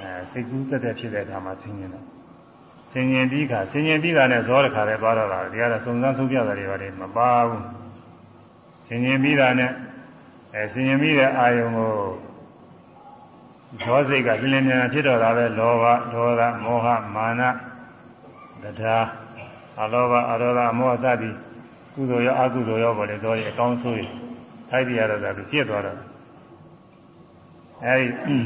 အဲစိတ်ကူးသက်သက်ဖြစ်တဲ့အခါမှာဆင်ញင်တယ်ဆင်ញင်ပြီးခါဆင်ញင်ပြီးခါနဲ့ဇောတခါလည်းပါတော့တာဒီကတော့စုံစမ်းဆုံးပြတာတွေပါတယ်မပါဘူးဆင်ញင်ပြီးတာနဲ့အဲဆင်ញင်ပြီးတဲ့အာယုံကိုဇောစိတ်ကလင်းလင်းမြန်ဖြစ်တော့တာပဲလောဘဒေါသမောဟမာန တရားအလောဘအရောဓအမောဟသတိကုသိုလ်ရောအကုသိုလ်ရောပေါ်လေဇောရဲ့အကောင်းဆုံးထိုက်ပြရတော့တာပြည့်သွားတော့အဲဒီ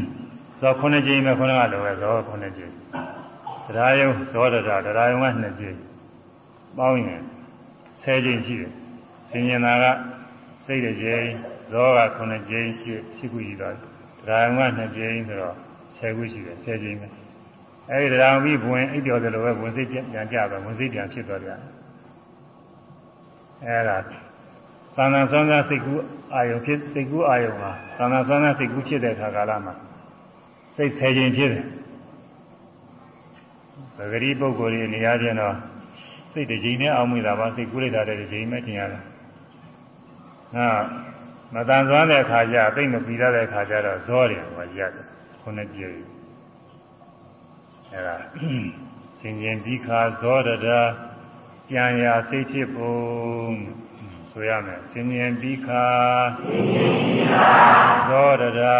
ဇောခုနှစ်ကြိမ်ပဲခုနကလိုပဲဇောခုနှစ်ကြိမ်တရားယုံဇောတတာတရားယုံကနှစ်ကြိမ်ပေါင်းရင်10ကြိမ်ရှိတယ်ဆင်ញင်တာကစိတ်တစ်ကြိမ်ဇောကခုနှစ်ကြိမ်ရှိရှိခုရှိတော့တရားယုံကနှစ်ကြိမ်ဆိုတော့10ခုရှိတယ်10ကြိမ်ပဲ အဲဒီတရားပြီးဘဝင်အိပ်ပျော်တယ်လို့ပဲဝင်စိတ်ပြန်ကြပဲဝင်စိတ်ပြန်ဖြစ်သွားတယ်အဲဒါသံဃာသံဃာစိတ်ကူးအာယုံဖြစ်စိတ်ကူးအာယုံမှာသံဃာသံဃာစိတ်ကူးဖြစ်တဲ့အခါကာလမှာစိတ်ဆယ်ခြင်းဖြစ်တယ်ပဂရိပုဂ္ဂိုလ်ရဲ့နေရာချင်းတော့စိတ်တစ်ချိန်နဲ့အောင်းမိတာပါစိတ်ကူးလိုက်တာတဲ့တစ်ချိန်ပဲထင်ရတယ်ဟာမတန်ဆွမ်းတဲ့အခါကျသိမပြီးတဲ့အခါကျတော့ဇောတယ်ဟောရတယ်ခုနှစ်ကြည့် အဲဒါစင်ကျင်ပြီးခါဇောရတာကြံရာစိတ်ဖြစ်ပုံဆိုရမယ်စင်ကျင်ပြီးခါဇောရတာ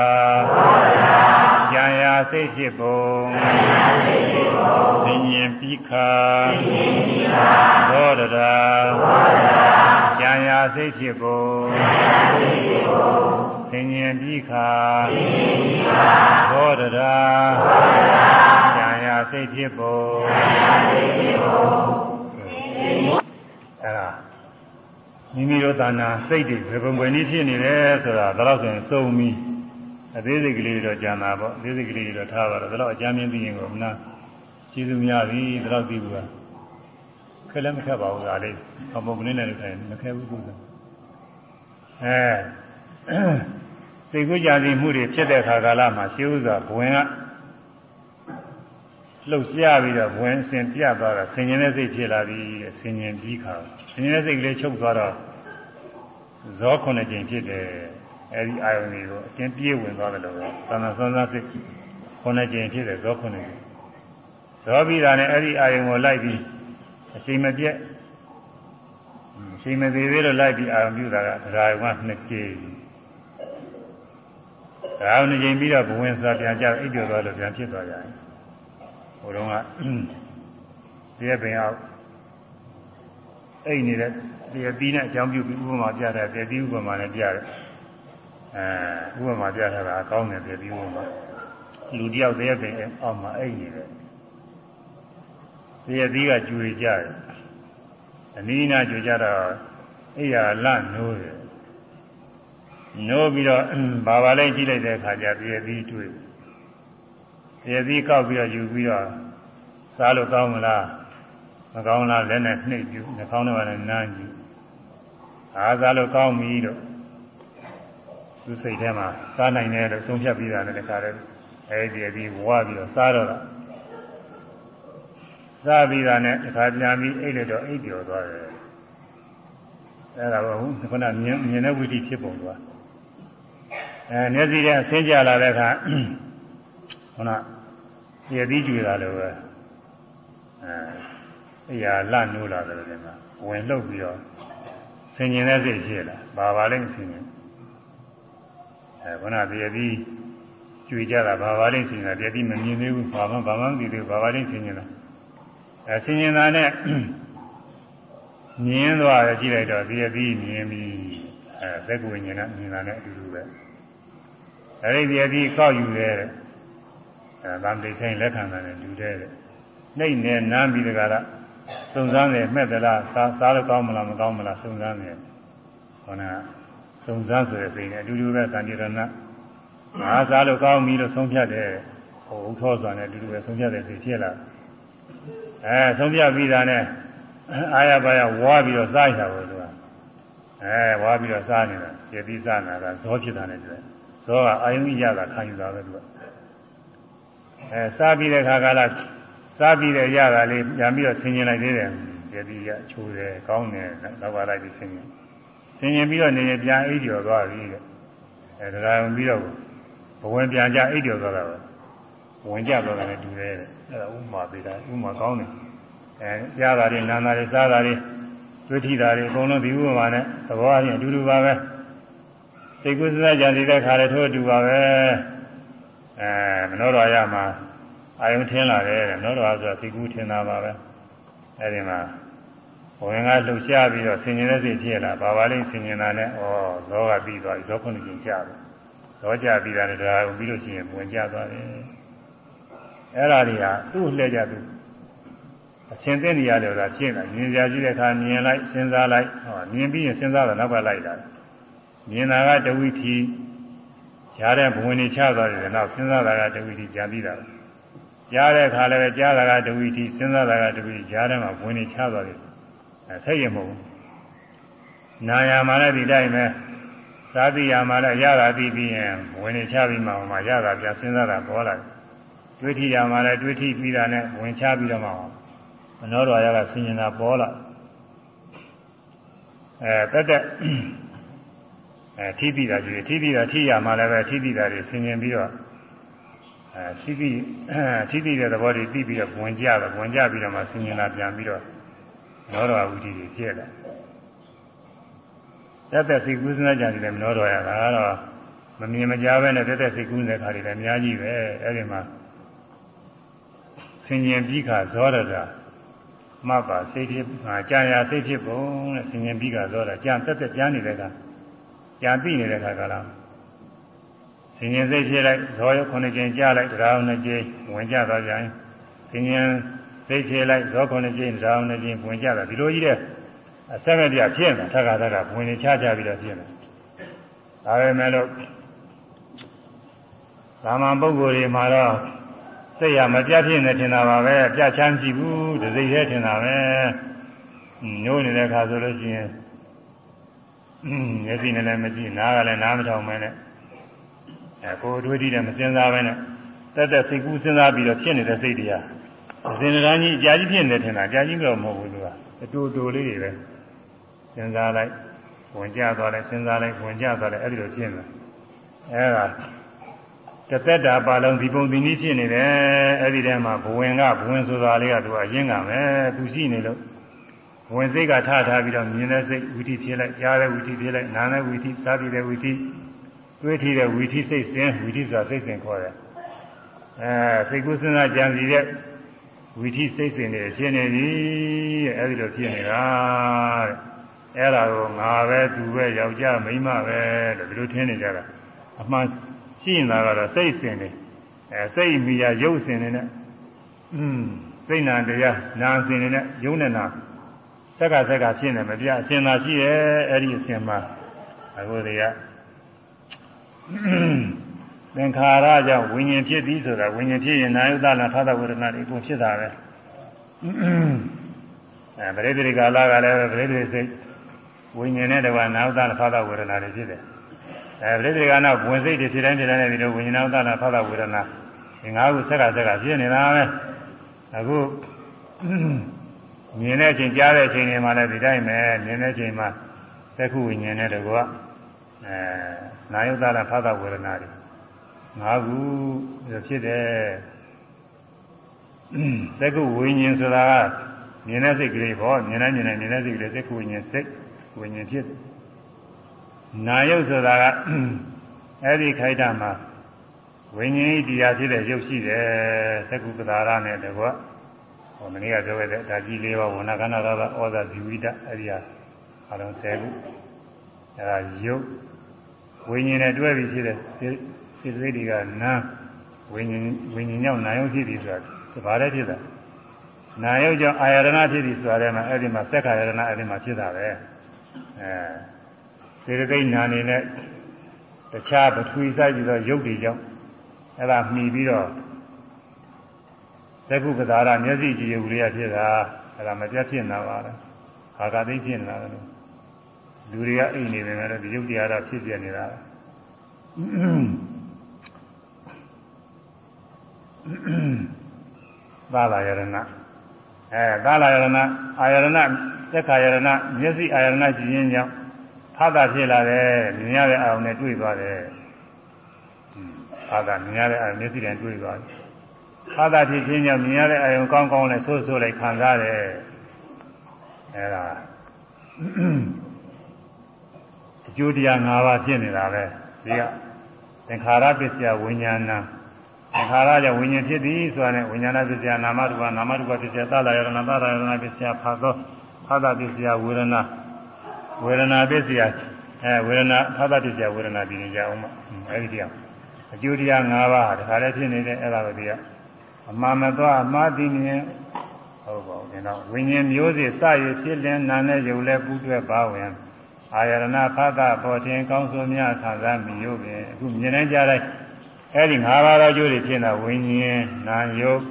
ကြံရာစိတ်ဖြစ်ပုံစင်ကျင်ပြီးခါသောတရာဉာဏ်ရာစိတ်ဖြစ်ကိုသင်ញင်ပြီးခါသောတရာဉာဏ်ရာ စိတ်ဖြစ်ကိုအဲ့ဒါမိမိတို့သာနာစိတ်တွေဘယ်ပုံပဲနည်းဖြစ်နေတယ်ဆိုတာဒါတော့ဆိုရင်စုံပြီးအသေးစိတ်ကလေးတွေတော့ကြံတာပေါ့အသေးစိတ်ကလေးတွေတော့ထားပါတော့ဒါတော့အကြမ်းမြင်ပြီးရင်ကိုမနာကျေးဇူးများပြီဒါတော့သိဘူးကခဲလည်းမခက်ပါဘူးဒါလေးအမုတ်ကလေးနဲ့လည်းခိုင်းမခဲဘူးကုသအဲစိတ်ကူးကြစီမှုတွေဖြစ်တဲ့ခါကာလမှာရှင်းဥစွာဘဝင်က လှုပ်ရှားပြီးတော့ဘဝင်အစဉ်ပြတ်သွားတာဆင်ញင်တဲ့စိတ်ဖြစ်လာပြီးဆင်ញင်ပြီးခါဆင်ញင်တဲ့စိတ်ကလေးချုပ်သွားတော့ဇောခုနှစ်ကျင်ဖြစ်တယ်အဲဒီအာယုန်တွေကိုအကျဉ်းပြေးဝင်သွားတယ်လို့ပဲသံသာဆွမ်းစားစိတ်ခုနှစ်ကျင်ဖြစ်တယ်ဇောခုနှစ်ကျင်ဇောပြီးတာနဲ့အဲဒီအာယုန်ကိုလိုက်ပြီးအချိန်မပြတ်အချိန်မသေးသေးတော့လိုက်ပြီးအာယုန်ပြုတာကဒရာယုံကနှစ်ကျင်ဒရာယုံနှစ်ကျင်ပြီးတော့ဘဝင်စားပြန်ကြအိပ်ပြောသွားလို့ပြန်ဖြစ်သွားကြတယ် ဟိုတုန်းကဒီရဲ့ပင်အောင်အိတ်နေတဲ့တရားပြီးနဲ့အကြောင်းပြုပြီးဥပမာပြတယ်တရားပြီးဥပမာနဲ့ပြတယ်အဲဥပမာပြထားတာအကောင်းတယ်တရားပြီးဥပမာလူတယောက်တရားပင်အောက်မှာအိတ်နေတယ်တရားပြီးကကျွေကြတယ်အနည်းနာကျွေကြတော့အိယာလနိုးတယ်နိုးပြီးတော့ဘာပါလဲကြည့်လိုက်တဲ့အခါကျတရားပြီးတွေ့ တရားပြီးကောက်ပြီးတော့ယူပြီးတော့စားလို့ကောင်းမလားမကောင်းလားလက်နဲ့နှိပ်ပြနှာခေါင်းထဲမှာလည်းနမ်းကြည့်အားစားလို့ကောင်းပြီတော့သူစိတ်ထဲမှာစားနိုင်တယ်လို့သုံးဖြတ်ပြီးတာနဲ့တခါတည်းအဲဒီအပြီးဝါပြီးတော့စားတော့တာစားပြီးတာနဲ့တခါပြန်ပြီးအိတ်လို့တော့အိတ်ပြော်သွားတယ်အဲဒါကခုနမြင်မြင်တဲ့ဝိသိဖြစ်ပုံသွားအဲမျက်စိထဲအဆင်းကြလာတဲ့အခါ ခုနပြည့်ပြီးကြွေတာလို့ပဲအဲအရာလနိုးလာတယ်ဒီမှာဝင်လှုပ်ပြီးတော့ဆင်ញင်တဲ့စိတ်ဖြစ်လာဘာပါလိမ့်ဆင်ញင်အဲခုနပြည့်ပြီးကြွေကြတာဘာပါလိမ့်ဆင်ញင်တာပြည့်ပြီးမမြင်သေးဘူးဘာမှဘာမှမသိသေးဘူးဘာပါလိမ့်ဆင်ញင်တာအဲဆင်ញင်တာနဲ့မြင်သွားရကြည့်လိုက်တော့ပြည့်ပြီးမြင်ပြီးအဲသက်ကိုဉာဏ်နဲ့မြင်တာနဲ့အတူတူပဲအဲဒီပြည့်ပြီးကောက်ယူတယ် အဲဗာမိတ်ဆိုင်လက်ခံတာနဲ့လူတဲ့နှိမ့်နေနမ်းပြီးတကလားစုံစမ်းတယ်မှက်သလားစားစားလို့ကောင်းမလားမကောင်းမလားစုံစမ်းတယ်ခေါနာစုံစမ်းဆိုတဲ့စိတ်နဲ့အတူတူပဲသံဃာရဏငါစားလို့ကောင်းပြီလို့ဆုံးဖြတ်တယ်ဟိုဥထောစွာနဲ့အတူတူပဲဆုံးဖြတ်တဲ့စိတ်ဖြစ်လာအဲဆုံးဖြတ်ပြီးတာနဲ့အာရပါရဝါပြီးတော့စားရတာပဲသူကအဲဝါပြီးတော့စားနေတာကျေပြီးစားနေတာဇောဖြစ်တာနဲ့တူတယ်ဇောကအာယုံကြီးရတာခံယူတာပဲသူက အဲစားပြီးတဲ့ခါကလာစားပြီးတဲ့ရတာလေးပြန်ပြီးတော့ဆင်ញင်လိုက်သေးတယ်ကျေပြီးရချိုးတယ်ကောင်းတယ်တော့ပါလိုက်ပြီးဆင်ញင်ဆင်ញင်ပြီးတော့နေနေပြန်အိပ်ကျော်သွားပြီတဲ့အဲဒါကပြီးတော့ဘဝင်ပြန်ကြအိပ်ကျော်သွားတာပဲဝင်ကြသွားတယ်တူတယ်တဲ့အဲဒါဥမာပေးတာဥမာကောင်းတယ်အဲကြားတာတွေနာတာတွေစားတာတွေတွေ့ထိတာတွေအကုန်လုံးဒီဥပမာနဲ့သဘောအချင်းအတူတူပါပဲစိတ်ကူးစမ်းကြတဲ့ခါလည်းထိုးအတူပါပဲ အဲမနောရရမှာအာယုံထင်းလာတယ်တဲ့မနောရဆိုတာစိတ်ကူးထင်းတာပါပဲအဲဒီမှာဝင်ကလှုပ်ရှားပြီးတော့ဆင်ញင်တဲ့စိတ်ဖြစ်လာဘာပါလိမ့်ဆင်ញင်တာနဲ့ဩဇောကပြီးသွားပြီဇောခုနှစ်ကျင်ကြာပြီဇောကြပြီးတာနဲ့ဒါကပြီးလို့ရှိရင်ဝင်ကြသွားတယ်အဲ့ဒါတွေကသူ့လှည့်ကြသူအရှင်သိနေရတယ်ဆိုတာရှင်းတာမြင်ကြကြည့်တဲ့အခါမြင်လိုက်စဉ်းစားလိုက်ဟောမြင်ပြီးရင်စဉ်းစားတော့နောက်ကလိုက်တာမြင်တာကတဝိသီ ကြားတဲ့ဘဝင်နေချသွားတယ်နောက်စဉ်းစားတာကတဝိသီကြာပြီးတာကြားတဲ့အခါလည်းပဲကြားတာကတဝိသီစဉ်းစားတာကတဝိသီကြားထဲမှာဘဝင်နေချသွားတယ်အဲဆက်ရမဟုတ်နာယာမှာလည်းဒီတိုင်းပဲသာတိယာမှာလည်းရတာသိပြီးရင်ဝင်နေချပြီးမှမှရတာပြန်စဉ်းစားတာပေါ်လာတွေးထီယာမှာလည်းတွေးထီပြီးတာနဲ့ဝင်ချပြီးတော့မှမနောတော်ရကဆင်ញင်တာပေါ်လာအဲတက်တက် အဲထိပြီးတာကြီးထိပြီးတာထိရမှလည်းပဲထိပြီးတာတွေဆင်ခြင်ပြီးတော့အဲထိပြီးထိပြီးတဲ့သဘောတွေသိပြီးတော့ဝင်ကြတော့ဝင်ကြပြီးတော့မှဆင်ခြင်လာပြန်ပြီးတော့နောတော်ဝုဒိတွေပြည့်လာတက်တက်စိတ်ကူးစနာကြတယ်လည်းမနောတော်ရတာတော့မမြင်မကြားပဲနဲ့တက်တက်စိတ်ကူးတဲ့ခါတွေလည်းအများကြီးပဲအဲ့ဒီမှာဆင်ញင်ပြီးခါဇောရတာမှတ်ပါစိတ်ဖြစ်ကြာရာစိတ်ဖြစ်ပုံနဲ့ဆင်ញင်ပြီးခါဇောရကြာတက်တက်ကြားနေတဲ့က ကြာသိနေတဲ့ခါကလာဆင်ញင်စိတ်ဖြစ်လိုက်ဇောရခုနှစ်ကျင်ကြာလိုက်တရားနှစ်ကျင်ဝင်ကြသွားကြရင်ဆင်ញင်စိတ်ဖြစ်လိုက်ဇောခုနှစ်ကျင်တရားနှစ်ကျင်ဝင်ကြတာဒီလိုကြီးတဲ့အဆက်မပြဖြစ်နေတာထက်ကထက်ကဝင်နေချချပြီးတော့ဖြစ်နေဒါပဲမဲ့လို့သာမန်ပုဂ္ဂိုလ်တွေမှာတော့စိတ်ရမပြတ်ဖြစ်နေထင်တာပါပဲပြတ်ချမ်းကြည့်ဘူးတစိတ်သေးထင်တာပဲညိုးနေတဲ့ခါဆိုလို့ရှိရင် မျက်စိနဲ့လည်းမကြည့်နားကလည်းနားမထောင်မဲနဲ့အဲကိုယ်တွေးကြည့်တယ်မစင်စားပဲနဲ့တက်တက်စိတ်ကူးစဉ်းစားပြီးတော့ဖြစ်နေတဲ့စိတ်တရားအစဉ်တန်းကြီးအကြာကြီးဖြစ်နေထင်တာအကြာကြီးမလို့မဟုတ်ဘူးသူကအတူတူလေးတွေပဲစဉ်းစားလိုက်ဝင်ကြသွားလိုက်စဉ်းစားလိုက်ဝင်ကြသွားလိုက်အဲ့ဒီလိုဖြစ်နေအဲဒါတစ်သက်တာပါလုံးဒီပုံဒီနည်းဖြစ်နေတယ်အဲ့ဒီထဲမှာဘဝင်ကဘဝင်ဆိုတာလေးကသူကအရင်ကမယ်သူရှိနေလို့ဘ ဝင်စိတ်ကထထားပြီးတော့မြင်တဲ့စိတ်ဝိသိဖြစ်လိုက်ကြားတဲ့ဝိသိဖြစ်လိုက်နားတဲ့ဝိသိစားပြီးတဲ့ဝိသိတွေးထီတဲ့ဝိသိစိတ်စဉ်ဝိသိဆိုတာစိတ်စဉ်ခေါ်တယ်အဲစိတ်ကူးစဉ်းစားကြံစီတဲ့ဝိသိစိတ်စဉ်တွေဖြစ်နေပြီအဲ့ဒီလိုဖြစ်နေတာတဲ့အဲ့ဒါကိုငါပဲသူပဲယောက်ျားမိန်းမပဲလို့ဒီလိုထင်နေကြတာအမှန်ရှိနေတာကတော့စိတ်စဉ်တွေအဲစိတ်မိယာရုပ်စဉ်တွေနဲ့อืมစိတ်နာတရားနာစဉ်တွေနဲ့ယုံနဲ့နာ ဆက်ကဆက်ကဖြစ်နေမပြအရှင်သာရှိရဲ့အဲ့ဒီအရှင်မှာအခုတွေကသင်္ခါရကြောင့်ဝိညာဉ်ဖြစ်သည်ဆိုတာဝိညာဉ်ဖြစ်ရင်နာယုတနာထာသဝေဒနာတွေအကုန်ဖြစ်တာပဲအဲပရိသေကာလကလည်းပရိသေစိတ်ဝိညာဉ်နဲ့တကွာနာယုတနာထာသဝေဒနာတွေဖြစ်တယ်အဲပရိသေကနာဝင်စိတ်တွေဖြစ်တိုင်းဖြစ်တိုင်းနဲ့ဒီလိုဝိညာဉ်နာယုတနာထာသဝေဒနာဒီငါးခုဆက်ကဆက်ကဖြစ်နေတာပဲအခု မြင်တဲ့အချိန်ကြားတဲ့အချိန်တွေမှာလည်းဒီတိုင်းပဲမြင်တဲ့အချိန်မှာသက်ခုဝိညာဉ်နဲ့တကွာအဲနာယုတနာထာသဝေဒနာတွေငါးခုဖြစ်တယ်သက္ကုဝိညာဉ်ဆိုတာကမြင်တဲ့စိတ်ကလေးပေါ့မြင်တဲ့မြင်တဲ့မြင်တဲ့စိတ်ကလေးသက္ကုဝိညာဉ်စိတ်ဝိညာဉ်ဖြစ်နာယုတ်ဆိုတာကအဲ့ဒီခိုက်တာမှာဝိညာဉ်ဤတရားဖြစ်တဲ့ရုပ်ရှိတယ်သက္ကုပဒါရနဲ့တကွ ဟောမနေ့ကပြောခဲ့တဲ့ဓာကြီးလေးပါဝဏကနာရသဩဇာဇီဝိတအဲ့ဒီဟာအလုံး10ခုအဲ့ဒါရုပ်ဝိညာဉ်နဲ့တွဲပြီးဖြစ်တဲ့စိတ်တွေကနာဝိညာဉ်ဝိညာဉ်ကြောင့်နာယုတ်ဖြစ်ပြီဆိုတာဘာလဲဖြစ်တာနာယုတ်ကြောင့်အာယရဏဖြစ်ပြီဆိုတာလည်းအဲ့ဒီမှာသက်ခါယရဏအဲ့ဒီမှာဖြစ်တာပဲအဲစေတသိက်နာနေနဲ့တခြားပထဝီစိုက်ပြီးတော့ယုတ်တွေကြောင့်အဲ့ဒါမှီပြီးတော့ သက္ကုပဒါရမျက်စိကြည့်ရူလေးရဖြစ်တာအဲ့ဒါမပြတ်ဖြစ်နေတာပါလားခါကသိဖြစ်နေတာလို့လူတွေကအိမ်နေတယ်လည်းဒီယုတ်တရားတော့ဖြစ်ပြနေတာသာလာယရဏအဲသာလာယရဏအာယရဏသက်ခာယရဏမျက်စိအာယရဏကြည့်ရင်ကြောင့်ဖာသာဖြစ်လာတယ်မြင်ရတဲ့အာရုံနဲ့တွေ့သွားတယ်ဖာသာမြင်ရတဲ့အာရုံမျက်စိနဲ့တွေ့သွားတယ် ဖာသာဖြစ်ခြင်းကြောင့်မြင်ရတဲ့အာရုံကောင်းကောင်းနဲ့ဆိုးဆိုးလိုက်ခံစားတယ်အဲဒါအကျိုးတရား၅ပါးဖြစ်နေတာပဲဒီကသင်္ခါရပစ္စယဝိညာဏသင်္ခါရကြောင့်ဝိညာဉ်ဖြစ်သည်ဆိုတာနဲ့ဝိညာဏပစ္စယနာမရူပနာမရူပပစ္စယသလာယရဏသလာယရဏပစ္စယဖာသောဖာသပစ္စယဝေဒနာဝေဒနာပစ္စယအဲဝေဒနာဖာသပစ္စယဝေဒနာပြီးနေကြအောင်မအဲဒီတရားအကျိုးတရား၅ပါးဟာတခါတည်းဖြစ်နေတဲ့အဲ့ဒါပဲဒီက အမှားမသွားအမှားသိမြင်ဟုတ်ပါဘူးဒီတော့ဝိညာဉ်မျိုးစေစရဖြစ်လင်းနာနဲ့ယုံလဲပူးတွဲပါဝင်အာယရဏဖသပေါ်တင်ကောင်းဆိုများခံစားမိရုပ်ပင်အခုမြင်နိုင်ကြတဲ့အဲ့ဒီ၅ပါးသောကျိုးတွေဖြစ်တာဝိညာဉ်နာယုတ်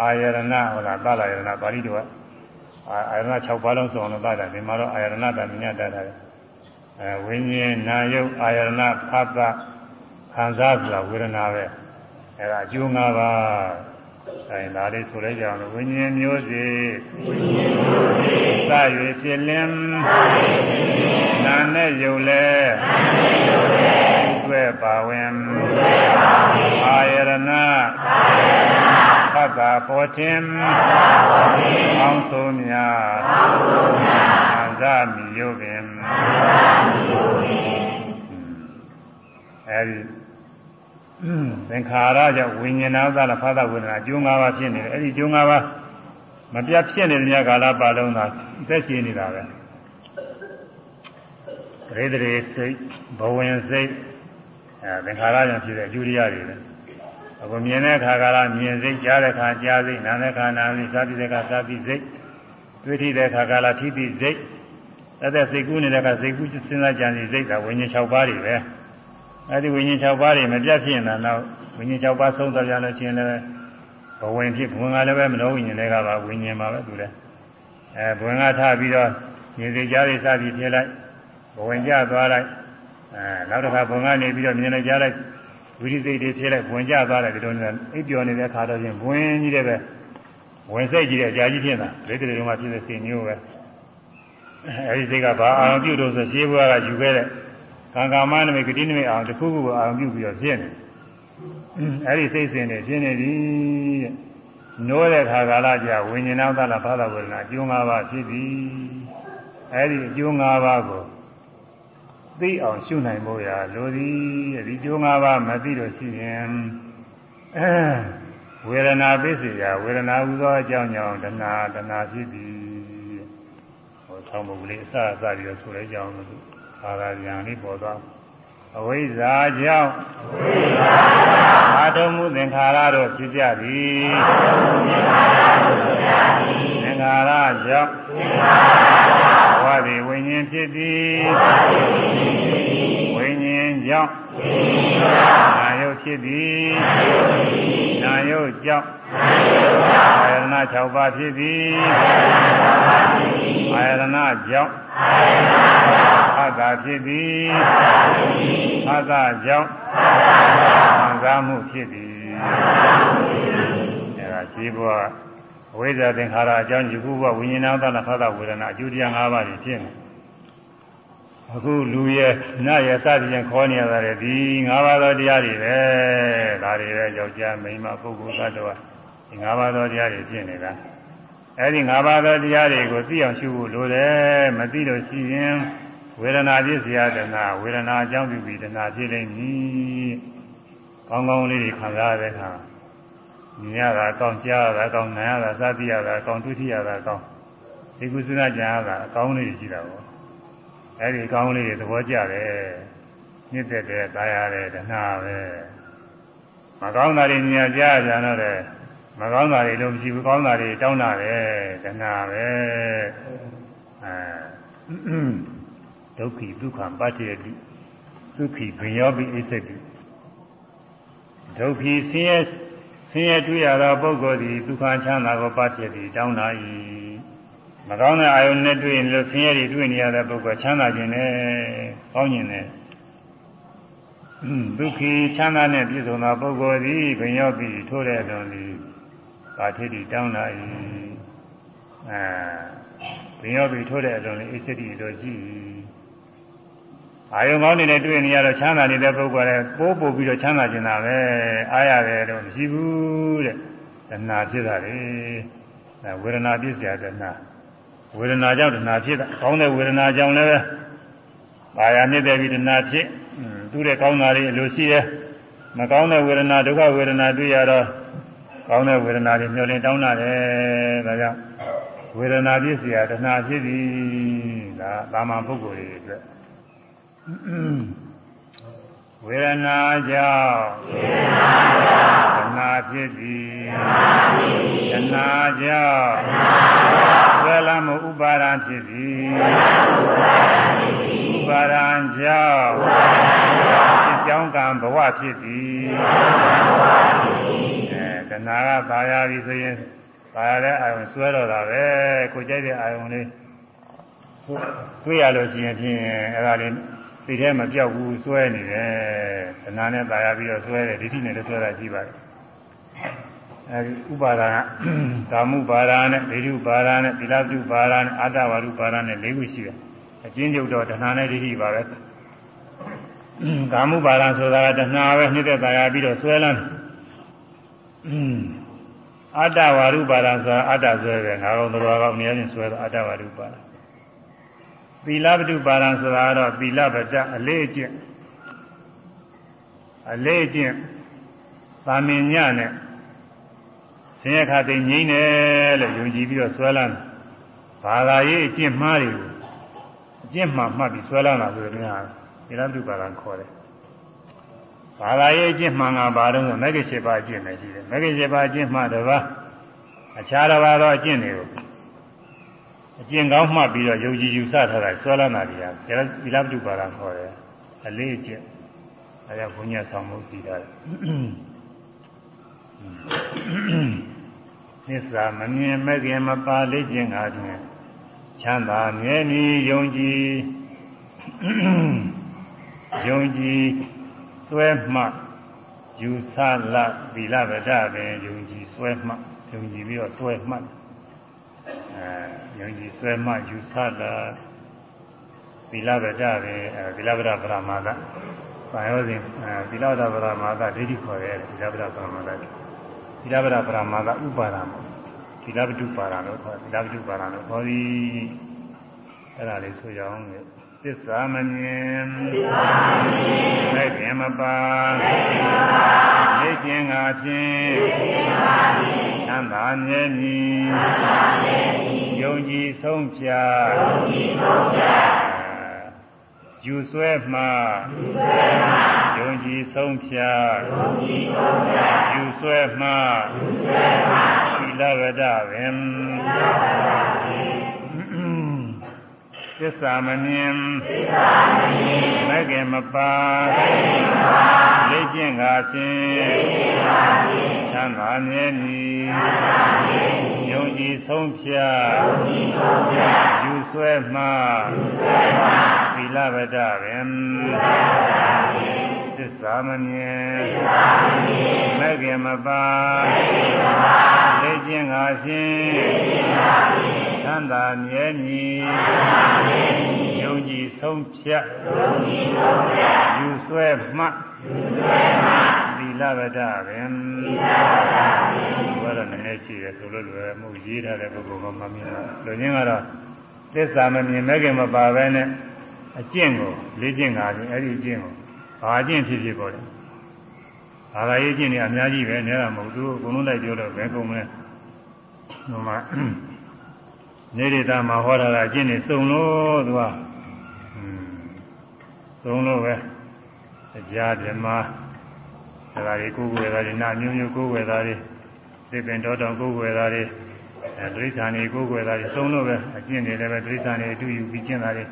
အာယရဏဟောလားသလာယရဏပါဠိတော်ကအာယရဏ6ပါးလုံးစုံလို့သတာဒီမှာတော့အာယရဏတမြတ်တတ်တယ်အဲဝိညာဉ်နာယုတ်အာယရဏဖသခံစားဆိုတာဝေဒနာပဲအဲ့ဒါအကျိုး၅ပါး အဲဒါလေးဆိုလိုက်ကြအောင်ဝိညာဉ်မျိုးစေဝိညာဉ်မျိုးစေစ၍ဖြစ်လင်းနာနဲ့ယုတ်လဲနာနဲ့ယုတ်လဲတွဲပါဝင်တွဲပါဝင်အာယရဏအာယရဏသတ္တပေါ်ခြင်းသတ္တပေါ်ခြင်းအောင်းဆိုမြာအောင်းဆိုမြာအာဇာမိယုပင်အာဇာမိယုပင်အဲဒီ သင်္ခါရကြောင့်ဝိညာဏဥဒ္ဒလဖသဝေဒနာအကျိုး၅ပါးဖြစ်နေတယ်အဲ့ဒီအကျိုး၅ပါးမပြတ်ဖြစ်နေတဲ့ကာလပတ်လုံးသာအသက်ရှင်နေတာပဲပရိသေစိတ်ဘဝင်စိတ်အဲသင်္ခါရကြောင့်ဖြစ်တဲ့အကျိုးတရားတွေပဲအခုမြင်တဲ့ခါကလာမြင်စိတ်ကြားတဲ့ခါကြားစိတ်နားတဲ့ခါနားစိတ်စားပြီးတဲ့ခါစားပြီးစိတ်တွေ့ထိတဲ့ခါကလာထိပြီးစိတ်အဲ့ဒါစိတ်ကူးနေတဲ့ခါစိတ်ကူးစဉ်းစားကြံစီစိတ်ကဝိညာဉ်6ပါးတွေပဲ အဲ့ဒီဝိညာဉ်6ပါးတွေမပြတ်ဖြစ်ရင်တော့ဝိညာဉ်6ပါးဆုံးသွားကြလို့ရှိရင်လည်းဘဝင်ဖြစ်ဘဝင်ကလည်းပဲမနောဝိညာဉ်တွေကပါဝိညာဉ်ပါပဲသူလည်းအဲဘဝင်ကထပြီးတော့ဉာဏ်စိတ်ကြားတွေစပြီးဖြစ်လိုက်ဘဝင်ကြသွားလိုက်အဲနောက်တစ်ခါဘုံကနေပြီးတော့မြင်လိုက်ကြားလိုက်ဝိရိစိတ်တွေဖြစ်လိုက်ဘဝင်ကြသွားလိုက်ဒီလိုနဲ့အိပ်ပျော်နေတဲ့ခါတော့ချင်းဘဝင်ကြီးတဲ့ပဲဝင်စိတ်ကြီးတဲ့အကြာကြီးဖြစ်တာလက်တွေတုန်းကဖြစ်တဲ့စိတ်မျိုးပဲအဲဒီစိတ်ကဘာအာရုံပြုလို့ဆိုရှင်းဘွားကယူခဲ့တဲ့ ကံကာမနမိတ်ဂတိနမိတ်အောင်တစ်ခုခုကိုအာရုံပြုပြီးတော့ဖြစ်နေအဲဒီစိတ်စဉ်တွေဖြစ်နေပြီတဲ့နိုးတဲ့ခါကာလကြာဝိညာဏသလဘာသာဝေဒနာအကျိုး၅ပါးဖြစ်ပြီအဲဒီအကျိုး၅ပါးကိုသိအောင်ရှုနိုင်ဖို့ရာလိုသည်ဒီကျိုး၅ပါးမသိလို့ရှိရင်အဲဝေဒနာပစ္စည်းရာဝေဒနာဟူသောအကြောင်းကြောင့်တဏှာတဏှာဖြစ်သည်ဟောဆောင်းပုဂ္ဂလိအစအစပြီးတော့ဆိုလိုက်ကြအောင်လို့ ဘာသာပြန်လေးပေါ်သွားအဝိဇ္ဇာကြောင့်အဝိဇ္ဇာကြောင့်အာထုံမှုသင်္ခါရတို့ဖြစ်ကြသည်အာထုံမှုသင်္ခါရတို့ဖြစ်ကြသည်သင်္ခါရကြောင့်သင်္ခါရကြောင့်ဝါဒီဝိညာဉ်ဖြစ်သည်ဝါဒီဝိညာဉ်ဖြစ်သည်ဝိညာဉ် ကြောင့်ဝိညာဉ်ကြောင့်နာယုတ်ဖြစ်သည်နာယုတ်ဖြစ်သည်နာယုတ်ကြောင့်နာယုတ်ကြောင့်အာယတနာ6ပါးဖြစ်သည်အာယတနာ6ပါးဖြစ်သည်အာယတနာကြောင့်အာယတနာကြောင့်ဖတ်တာဖြစ်သည်ဖတ်တာကြောင့်ခံစားမှုဖြစ်သည်အဲဒါရှိဘဝဝိဇ္ဇာသင်္ခါရအကြောင်းယခုဘဝဝိညာဏသနာဖတ်တာဝေဒနာအကျိုးတရား၅ပါးဖြစ်နေ အခုလူရဲ့နတ်ရဲ့စသည်ဖြင့်ခေါ်နေရတာလေဒီ၅ပါးသောတရားတွေပဲဒါတွေပဲယောက်ျားမိန်းမပုဂ္ဂိုလ်သတ္တဝါဒီ၅ပါးသောတရားတွေဖြစ်နေတာအဲဒီ၅ပါးသောတရားတွေကိုသိအောင်ရှုဖို့လိုတယ်မသိလို့ရှိရင်ဝေဒနာပြည့်စရာတနာဝေဒနာအကြောင်းပြုပြီးတနာဖြစ်နေပြီကောင်းကောင်းလေးတွေခံစားရတဲ့အခါမြင်ရတာကောင်းကြားရတာကောင်းနားရတာစသည်ရတာကောင်းတွေ့ထိရတာကောင်းဒီကုသနာကြံရတာအကောင်းလေးရှိတာပေါ့ အဲဒီအကောင်းလေးတွေသဘောကျတယ်မြင့်သက်တယ်သာရတယ်တဏှာပဲမကောင်းတာတွေမြင်ကြကြတော့တယ်မကောင်းတာတွေလို့မရှိဘူးကောင်းတာတွေတောင်းတာတယ်တဏှာပဲအဲဒုက္ခိဒုက္ခပတ္တိတိဒုက္ခိဘင်ယောပိအိစ္ဆတိဒုက္ခိဆင်းရဲဆင်းရဲတွေ့ရသောပုဂ္ဂိုလ်သည်ဒုက္ခချမ်းသာကိုပတ္တိတိတောင်းတာ၏ မကောင်းတဲ့အာယုန်နဲ့တွေ့ရင်လို့ဆင်းရဲတွေတွေ့နေရတဲ့ပုဂ္ဂိုလ်ချမ်းသာခြင်းနဲ့ကောင်းခြင်းနဲ့ဒုက္ခိချမ်းသာနဲ့ပြည့်စုံသောပုဂ္ဂိုလ်သည်ဘင်ယောပိထိုးတဲ့လွန်သည်ပါတိတိတောင်းတာ၏အဲဘင်ယောပိထိုးတဲ့လွန်သည်အိစ္ဆတိတို့ရှိ၏အာယုံကောင်းနေတဲ့တွေ့နေရတော့ချမ်းသာနေတဲ့ပုဂ္ဂိုလ်လည်းပိုးပို့ပြီးတော့ချမ်းသာခြင်းတာပဲအားရတယ်တော့မရှိဘူးတဲ့တဏှာဖြစ်တာလေအဲဝေဒနာပြည့်စရာတဏှာ ဝေဒနာကြောင့်တဏှာဖြစ်တာကောင်းတဲ့ဝေဒနာကြောင့်လည်းပါရမြင့်တဲ့ပြီးတဏှာဖြစ်သူ့တဲ့ကောင်းတာတွေအလိုရှိတယ်မကောင်းတဲ့ဝေဒနာဒုက္ခဝေဒနာတွေ့ရတော့ကောင်းတဲ့ဝေဒနာတွေမျောလင်းတောင်းတာတယ်ဒါကြောင့်ဝေဒနာပြည့်စရာတဏှာဖြစ်သည်ဒါသာမန်ပုဂ္ဂိုလ်တွေအတွက် ဝေဒနာကြောင့်ဝေဒနာကြောင့်သနာဖြစ်သည်သနာကြောင့်သလမှုဥပါဒံဖြစ်သည်ဥပါဒံကြောင့်ဖြစ်ကြောင်းကံဘဝဖြစ်သည်အဲသနာကသာယာပြီဆိုရင်သာယာတဲ့အာယုံဆွဲတော့တာပဲကိုကြိုက်တဲ့အာယုံလေးတွေ့ရလို့ရှိရင်ဖြင့်အဲ့ဒါလေး စိတ်ထဲမပြောက်ဘူးစွဲနေတယ်တဏှာနဲ့ตายရပြီးတော့စွဲတယ်ဒိဋ္ဌိနဲ့လည်းစွဲတာရှိပါတယ်အဲဒီဥပါဒာကာမှုပါဒာနဲ့ဒိဋ္ဌိပါဒာနဲ့သီလတုပါဒာနဲ့အာတဝါရုပါဒာနဲ့၄ခုရှိတယ်အကျဉ်းချုပ်တော့တဏှာနဲ့ဒိဋ္ဌိပါပဲကာမှုပါဒာဆိုတာကတဏှာပဲနှိမ့်သက်ตายရပြီးတော့စွဲလန်းအာတဝါရုပါဒာဆိုတာအာတစွဲပဲငါကောင်တော်ကောင်နေရာချင်းစွဲတော့အာတဝါရုပါဒာ သီလပတုပါရံဆိုတာကတော့သီလပဒအလေးအကျင့်အလေးအကျင့်သာမင်ညနဲ့ဆင်းရဲခါသိငိမ့်တယ်လို့ယုံကြည်ပြီးတော့ဆွဲလန်းဘာသာရေးအကျင့်မှားတွေကိုအကျင့်မှားမှတ်ပြီးဆွဲလန်းတာဆိုတဲ့ဟာဒီလားတုပါကခေါ်တယ်ဘာသာရေးအကျင့်မှန်ကဘာလို့လဲမဂ္ဂင်၈ပါးအကျင့်ပဲရှိတယ်မဂ္ဂင်၈ပါးအကျင့်မှတပါးအခြားတစ်ပါးသောအကျင့်တွေကို အကျင့်ကောင်းမှတ်ပြီးတော့ယုံကြည်ယူဆထားတာဆွဲလန်းတာတွေကဒီလားတုပါကခေါ်တယ်အလေးအကျင့်အဲဒါဘုညာဆောင်မှုပြီးတာသစ္စာမမြင်မဲ့ခင်မပါလေ့ကျင့်အားဖြင့်ချမ်းသာမြဲမြည်ယုံကြည်ယုံကြည်စွဲမှယူဆလသီလဗဒပင်ယုံကြည်စွဲမှယုံကြည်ပြီးတော့စွဲမှ အဲယုံကြည်စွဲမှယူဆလသီလဗဒပင်အဲသီလဗဒပရမသဘာယောစဉ်အဲသီလဗဒပရမသဒိဋ္ဌိခေါ်တယ်သီလဗဒပရမသသီလဗဒပရမသဥပါဒာမောသီလဗတုပါဒာလို့ခေါ်သီလဗတုပါဒာလို့ခေါ်သည်အဲ့ဒါလေးဆိုရအောင်လေသစ္စာမမြင်သစ္စာမမြင်မဲ့ခင်မပါမဲ့ခင်မပါသိခြင်းငါဖြင့်သိခြင်းငါဖြင့်သံသာမြဲမည်သံသာမြဲမည် ယုံကြည်ဆုံးဖြတ်ယုံကြည်ဆုံးဖြတ်ယူဆွဲမှယူဆွဲမှယုံကြည်ဆုံးဖြတ်ယုံကြည်ဆုံးဖြတ်ယူဆွဲမှယူဆွဲမှသီလဝဒပင်သီလဝဒပင်သစ္စာမမြင်သစ္စာမမြင်မကင်မပါမကင်မပါလေ့ကျင့်ကားဖြင့်လေ့ကျင့်ကားဖြင့်သံသာမြဲမည်သံသာမြဲမည် ယုံကြည်ဆုံးဖြတ်ယုံကြည်ဆုံးဖြတ်ယူဆွဲမှယူဆွဲမှသီလဝဒပင်သီလဝဒပင်သစ္စာမမြင်သစ္စာမမြင်မကင်မပါမကင်မပါလေ့ကျင့်ကားဖြင့်လေ့ကျင့်ကားဖြင့်သံသာမြဲမည်သံသာမြဲမည်ယုံကြည်ဆုံးဖြတ်ယုံကြည်ဆုံးဖြတ်ယူဆွဲမှယူဆွဲမှသီလဝဒပင်သီလဝဒပင်ဘာလို့ နည်းနည်းရှိတယ်ဆိုလို့လွယ်မှုရေးထားတဲ့ပုဂ္ဂိုလ်ကမမြင်ဘူးလူချင်းကတော့သစ္စာမမြင်မဲ့ခင်မပါပဲနဲ့အကျင့်ကိုလေ့ကျင့်တာချင်းအဲ့ဒီအကျင့်ကိုဘာအကျင့်ဖြစ်ဖြစ်ပေါ်တယ်ဘာသာရေးကျင့်နေအများကြီးပဲနဲတာမဟုတ်သူအကုန်လုံးလိုက်ပြောတော့ဘယ်ကုန်မလဲဟိုမှာနေရတာမှာဟောတာကအကျင့်နေစုံလို့သူကစုံလို့ပဲတရားဓမ္မဒါကလေးကိုယ်ွယ်သားတွေနာမျိုးမျိုးကိုယ်ွယ်သားတွေ သိပင်တော်တော်ကိုယ်ွယ်သားတွေအဲဒိဋ္ဌာန်တွေကိုယ်ွယ်သားတွေစုံလို့ပဲအကျင့်တွေလည်းပဲဒိဋ္ဌာန်တွေအတူယူပြီးကျင့်တာတွေ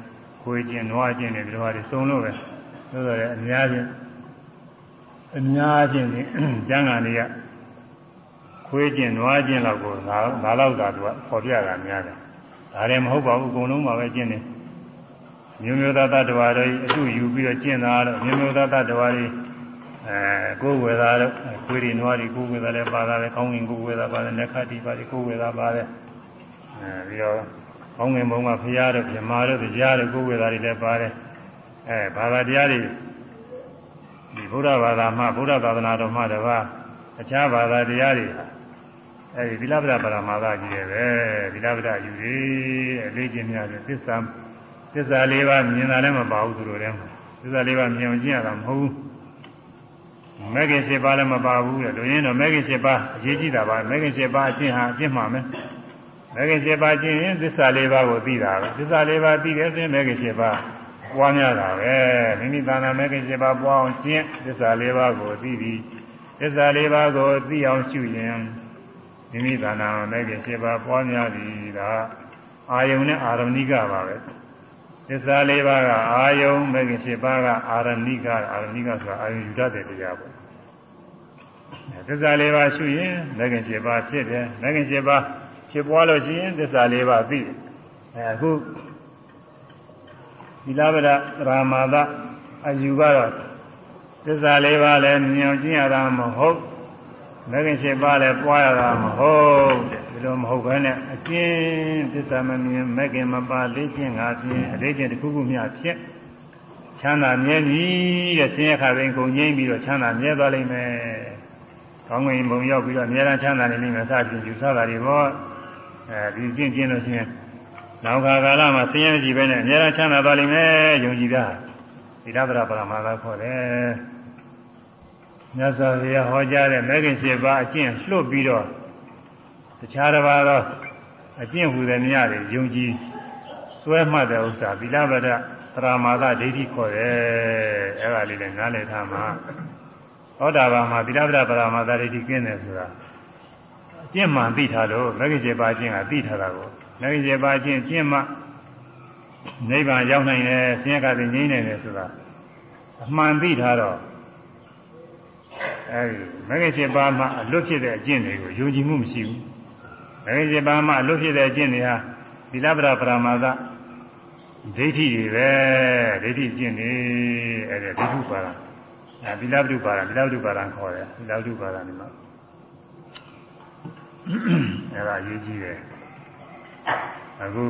ခွေးကျင့်နွားကျင့်တွေဒီလိုဟာတွေစုံလို့ပဲဆိုတော့လည်းအများချင်းအများချင်းကျမ်းဂန်တွေကခွေးကျင့်နွားကျင့်လောက်ကိုငါငါလောက်သာသူကပေါ်ပြတာများတယ်ဒါလည်းမဟုတ်ပါဘူးအကုန်လုံးပါပဲကျင့်တယ်မျိုးမျိုးသားသားတော်တွေအတူယူပြီးတော့ကျင့်တာတော့မျိုးမျိုးသားသားတော်တွေ အဲကိုယ်ဝေသားတော့ခွေးတွေနွားတွေကိုယ်ဝေသားလည်းပါတာပဲကောင်းငင်ကိုယ်ဝေသားပါတယ်နက္ခတိပါတွေကိုယ်ဝေသားပါတယ်အဲပြီးတော့ကောင်းငင်ဘုံမှာဖရာတို့ပြမာတို့တရားတို့ကိုယ်ဝေသားတွေလည်းပါတယ်အဲဘာသာတရားတွေဒီဘုရားဘာသာမှဘုရားသာသနာတော်မှတပါးအခြားဘာသာတရားတွေအဲဒီသီလပဒပရမာသကြီးတယ်ပဲသီလပဒယူသေးအလေးချင်းများတယ်သစ္စာသစ္စာလေးပါးမြင်တာလည်းမပါဘူးသူတို့လည်းသစ္စာလေးပါးမြင်အောင်ကျင့်ရတာမဟုတ်ဘူး မဂ္ဂင်7ပါးလည်းမပါဘူးလေလူရင်းတော့မဂ္ဂင်7ပါးအရေးကြီးတာပါမဂ္ဂင်7ပါးအကျင့်ဟာအကျင့်မှမယ်မဂ္ဂင်7ပါးကျင့်ရင်သစ္စာလေးပါးကိုသိတာပဲသစ္စာလေးပါးသိတယ်ဆိုရင်မဂ္ဂင်7ပါးပွားများတာပဲမိမိသာနာမဂ္ဂင်7ပါးပွားအောင်ကျင့်သစ္စာလေးပါးကိုသိပြီးသစ္စာလေးပါးကိုသိအောင်ရှုရင်မိမိသာနာမဲ့ခင်7ပါးပွားများသည်ဒါအာယုန်နဲ့အာရမဏိကပါပဲ သစ္စာ၄ပါးကအာယုန်မဲ့ခင်7ပါးကအာရမဏိကအာရမဏိကဆိုတာအာယုန်ယူတတ်တဲ့တရားပေါ့သစ္စာ၄ပါးရှုရင်မဲ့ခင်7ပါးဖြစ်တယ်မဲ့ခင်7ပါးဖြစ်ပွားလို့ရှိရင်သစ္စာ၄ပါးသိတယ်အဲအခုသီလဗဒရာမာသအယူကတော့သစ္စာ၄ပါးလည်းမြင်အောင်ကျင့်ရတာမဟုတ် မဂ္ဂင်၈ပါးလည်းပွားရတာမဟုတ်တဲ့ဒီလိုမဟုတ်ဘဲနဲ့အကျဉ်းသစ္စာမမြင်မဂ္ဂင်မပါလေးကျင့်ငါဖြင့်အလေးကျင့်တစ်ခုခုမျှဖြင့်ချမ်းသာမြဲပြီတဲ့ဆင်းရဲခါပင်ကုန်ငြိမ့်ပြီးတော့ချမ်းသာမြဲသွားလိမ့်မယ်။ကောင်းကင်ဘုံရောက်ပြီးတော့အများအားချမ်းသာနေလိမ့်မယ်စသဖြင့်ယူဆတာတွေပေါ့အဲဒီကျင့်ကျင့်လို့ရှိရင်နောက်ခါကာလမှာဆင်းရဲကြည့်ပဲနဲ့အများအားချမ်းသာသွားလိမ့်မယ်ယုံကြည်တာသီလဗရပရမသာခေါ်တယ်။ မြတ်စွာဘုရားဟောကြားတဲ့မဂ္ဂင်7ပါးအကျင့်လွတ်ပြီးတော့တခြားတစ်ပါးသောအကျင့်ဟူသည်များတွေယုံကြည်စွဲမှတ်တဲ့ဥစ္စာသီလဗဒပရာမာသဒိဋ္ဌိခေါ်တယ်အဲ့ဒါလေးလည်းနားလည်ထားမှာသောတာပန်မှာသီလဗဒပရာမာသဒိဋ္ဌိကျင့်တယ်ဆိုတာအကျင့်မှန်သိထားလို့မဂ္ဂင်7ပါးကျင့်ကသိထားတာကိုမဂ္ဂင်7ပါးကျင့်ကျင့်မှနိဗ္ဗာန်ရောက်နိုင်တယ်ဆင်းရဲကသိငြိမ်းနိုင်တယ်ဆိုတာအမှန်သိထားတော့ အဲဒီမဂ္ဂင်7ပါးမှာအလွတ်ဖြစ်တဲ့အကျင့်တွေကိုယုံကြည်မှုမရှိဘူးမဂ္ဂင်7ပါးမှာအလွတ်ဖြစ်တဲ့အကျင့်တွေဟာသီလပဒပရာမာသဒိဋ္ဌိတွေပဲဒိဋ္ဌိကျင့်နေအဲ့ဒါဒိဋ္ဌုပါဒအဲသီလပဒုပါဒသီလပဒုပါဒခေါ်တယ်သီလပဒုပါဒဒီမှာအဲ့ဒါရေးကြည့်တယ်အခု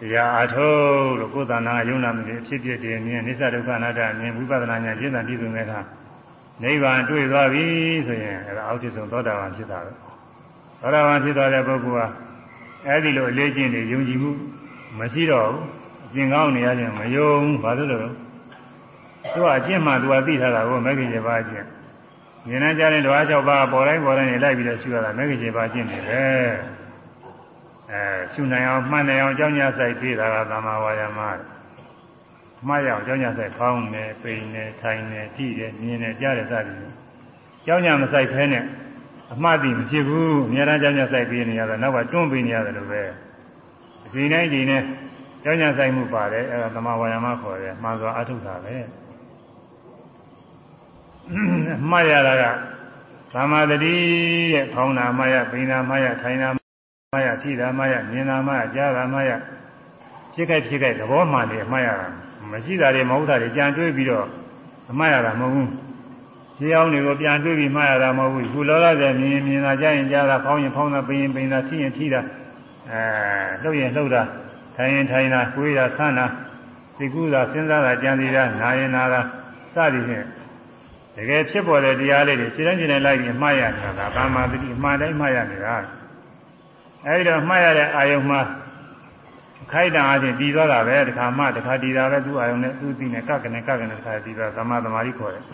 တရားအားထုတ်လို့ကိုယ်တဏ္ဍာယုံနာမှုဖြစ်ဖြစ်တည်မြင်နိစ္စဒုက္ခအနတ္တမြင်ဝိပဿနာဉာဏ်ရှင်းတာပြည့်စုံတဲ့အခါ နိဗ္ဗာန်တွေ့သွားပြီဆိုရင်အဲ့ဒါအောက်ထစ်ဆုံးသောတာပန်ဖြစ်တာပဲသောတာပန်ဖြစ်သွားတဲ့ပုဂ္ဂိုလ်ဟာအဲ့ဒီလိုအလေးကျင့်နေယုံကြည်မှုမရှိတော့ဘူးအကျင့်ကောင်းနေရခြင်းမယုံဘူးဘာလို့လဲသူကအကျင့်မှသူကသိထားတာကိုမဂ္ဂင်7ပါးအကျင့်ဉာဏ်နဲ့ကြားရင်ဓဝါ6ပါးပေါ်တိုင်းပေါ်တိုင်းနေလိုက်ပြီးတော့ရှုရတာမဂ္ဂင်7ပါးအကျင့်နေပဲအဲရှုနိုင်အောင်မှတ်နိုင်အောင်ကြောင်းညာဆိုင်ပြေးတာကသမာဝါယာမ မှားရအောင်ကြောင်းညာဆိုင်ဖောင်းနေပိန်နေထိုင်နေကြည့်တယ်မြင်နေကြားတယ်စသည်ဖြင့်ကြောင်းညာမဆိုင်ဖဲနဲ့အမှားတိမဖြစ်ဘူးအများအားကြောင်းညာဆိုင်ပြေးနေရတာနောက်ကတွန်းပေးနေရတယ်လို့ပဲအချိန်တိုင်းဒီနဲ့ကြောင်းညာဆိုင်မှုပါတယ်အဲဒါသမာဝါယာမခေါ်တယ်မှန်စွာအထုတ်တာပဲမှားရတာကသမာဓိတဲ့ဖောင်းတာမှားရပိန်တာမှားရထိုင်တာမှားရထိတာမှားရမြင်တာမှားရကြားတာမှားရဖြစ်ခဲ့ဖြစ်ခဲ့သဘောမှန်တယ်မှားရတာ မရှိတာတွေမဟုတ်တာတွေကြံတွေးပြီးတော့အမှားရတာမဟုတ်ဘူးရှင်းအောင်တွေကိုပြန်တွေးပြီးမှားရတာမဟုတ်ဘူးခုလောလောဆယ်မြင်မြင်တာကြားရင်ကြားတာဖောင်းရင်ဖောင်းတာပိရင်ပိန်တာထိရင်ထိတာအဲလှုပ်ရင်လှုပ်တာထိုင်ရင်ထိုင်တာကိုယ်ရဆန်းတာသိကူးတာစဉ်းစားတာကြံစီတာနာရင်နာတာစသည်ဖြင့်တကယ်ဖြစ်ပေါ်တဲ့တရားလေးတွေခြေတိုင်းခြေတိုင်းလိုက်ပြီးမှားရနေတာဗာမာတိအမှားတိုင်းမှားရနေတာအဲဒီတော့မှားရတဲ့အာယုံမှာ ခိုက်တံအချင်းတည်သွားတာပဲတခါမှတခါတည်တာပဲသူ့အာယုံနဲ့သူ့သိနဲ့ကကနဲ့ကကနဲ့တခါတည်တာသမာသမารိခေါ်တယ်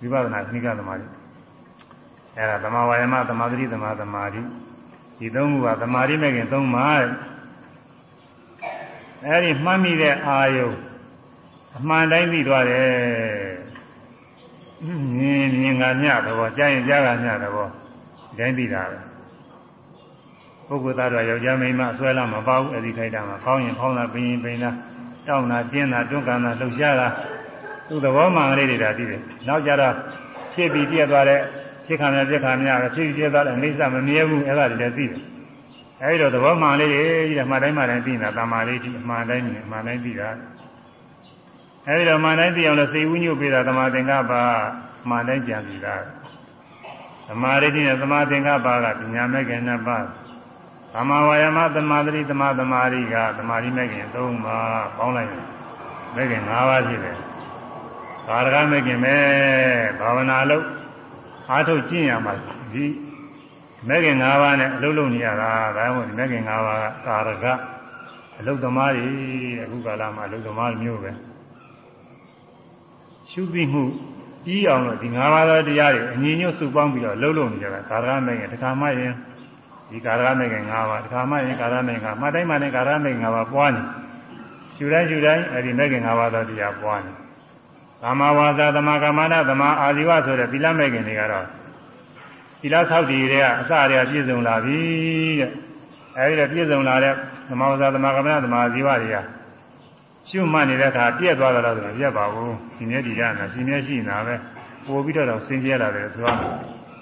ဝိပဿနာခဏိကသမာဓိအဲဒါသမာဝါယမသမာဓိသမာသမာဓိဒီသုံးခုကသမာဓိမဲ့ခင်သုံးပါအဲဒီမှတ်မိတဲ့အာယုံအမှန်တိုင်းသိသွားတယ်မြင်မြင်ကမျှသဘောကြားရင်ကြားကမျှသဘောတိုင်းသိတာပဲ ပုဂ္ဂိုလ်သားတော်ယောက်ျားမိန်းမဆွဲလာမပေါ့ဘူးအဲဒီခိုက်တာမှာဖောင်းရင်ဖောင်းတာပင်ရင်ပင်တာတောင်းတာကျင်းတာတွန်းကန်တာလှုပ်ရှားတာသူ့သဘောမှန်ကလေးတွေဒါသိတယ်နောက်ကြတော့ဖြစ်ပြီးပြည့်သွားတဲ့ဖြစ်ခံတဲ့ပြက်ခံများပဲဖြစ်ပြီးပြည့်သွားတဲ့အိဋ္ဌမမြဲဘူးအဲ့ဒါတွေလည်းသိတယ်အဲဒီတော့သဘောမှန်လေးတွေကြီးတယ်မှတိုင်းမှတိုင်းသိနေတာတမာလေးဒီမှန်တိုင်းမြင်မှန်တိုင်းသိတာအဲဒီတော့မှန်တိုင်းသိအောင်လို့စိတ်ဝိညုပေးတာသမာသင်္ကပ္ပမှန်တိုင်းကြံစီတာသမာဓိနဲ့သမာသင်္ကပ္ပကပညာမဲ့ခင်နှစ်ပါး သမာဝါယမသမာဓိသမာသမာဓိကသမာဓိမဲ့ခင်၃ပါးပေါင်းလိုက်ရင်မဲ့ခင်၅ပါးရှိတယ်ဘာရကမဲ့ခင်ပဲဘာဝနာလို့အားထုတ်ကျင့်ရမှာဒီမဲ့ခင်၅ပါးနဲ့အလုပ်လုပ်နေရတာဒါမှမဟုတ်မဲ့ခင်၅ပါးကကာရကအလုပ်သမားတွေအခုကာလမှာအလုပ်သမားမျိုးပဲရှုပြီးမှုကြီးအောင်လို့ဒီ၅ပါးသောတရားတွေအညီညွတ်စုပေါင်းပြီးတော့လှုပ်လှုပ်နေကြတာကာရကမဲ့ခင်တခါမှရင် ဒီကာရမဲ့ခင်၅ပါးတခါမှရင်ကာရမဲ့ခင်မှတ်တိုင်းမှတိုင်းကာရမဲ့ခင်၅ပါးပွားနေရှုတိုင်းရှုတိုင်းအဲဒီမဲ့ခင်၅ပါးသောတရားပွားနေကာမဝါစာသမာကမ္မနာသမာအာဇီဝဆိုတဲ့သီလမဲ့ခင်တွေကတော့သီလဆောက်တည်တွေကအစတွေကပြည့်စုံလာပြီတဲ့အဲဒီတော့ပြည့်စုံလာတဲ့သမာဝါစာသမာကမ္မနာသမာအာဇီဝတွေကရှုမှတ်နေတဲ့အခါပြည့်သွားတော့ဆိုပြည့်ပါဘူးဒီနေ့ဒီရနာရှင်မြဲရှိနေတာပဲပို့ပြီးတော့စင်ကြဲလာတယ်ဆိုတော့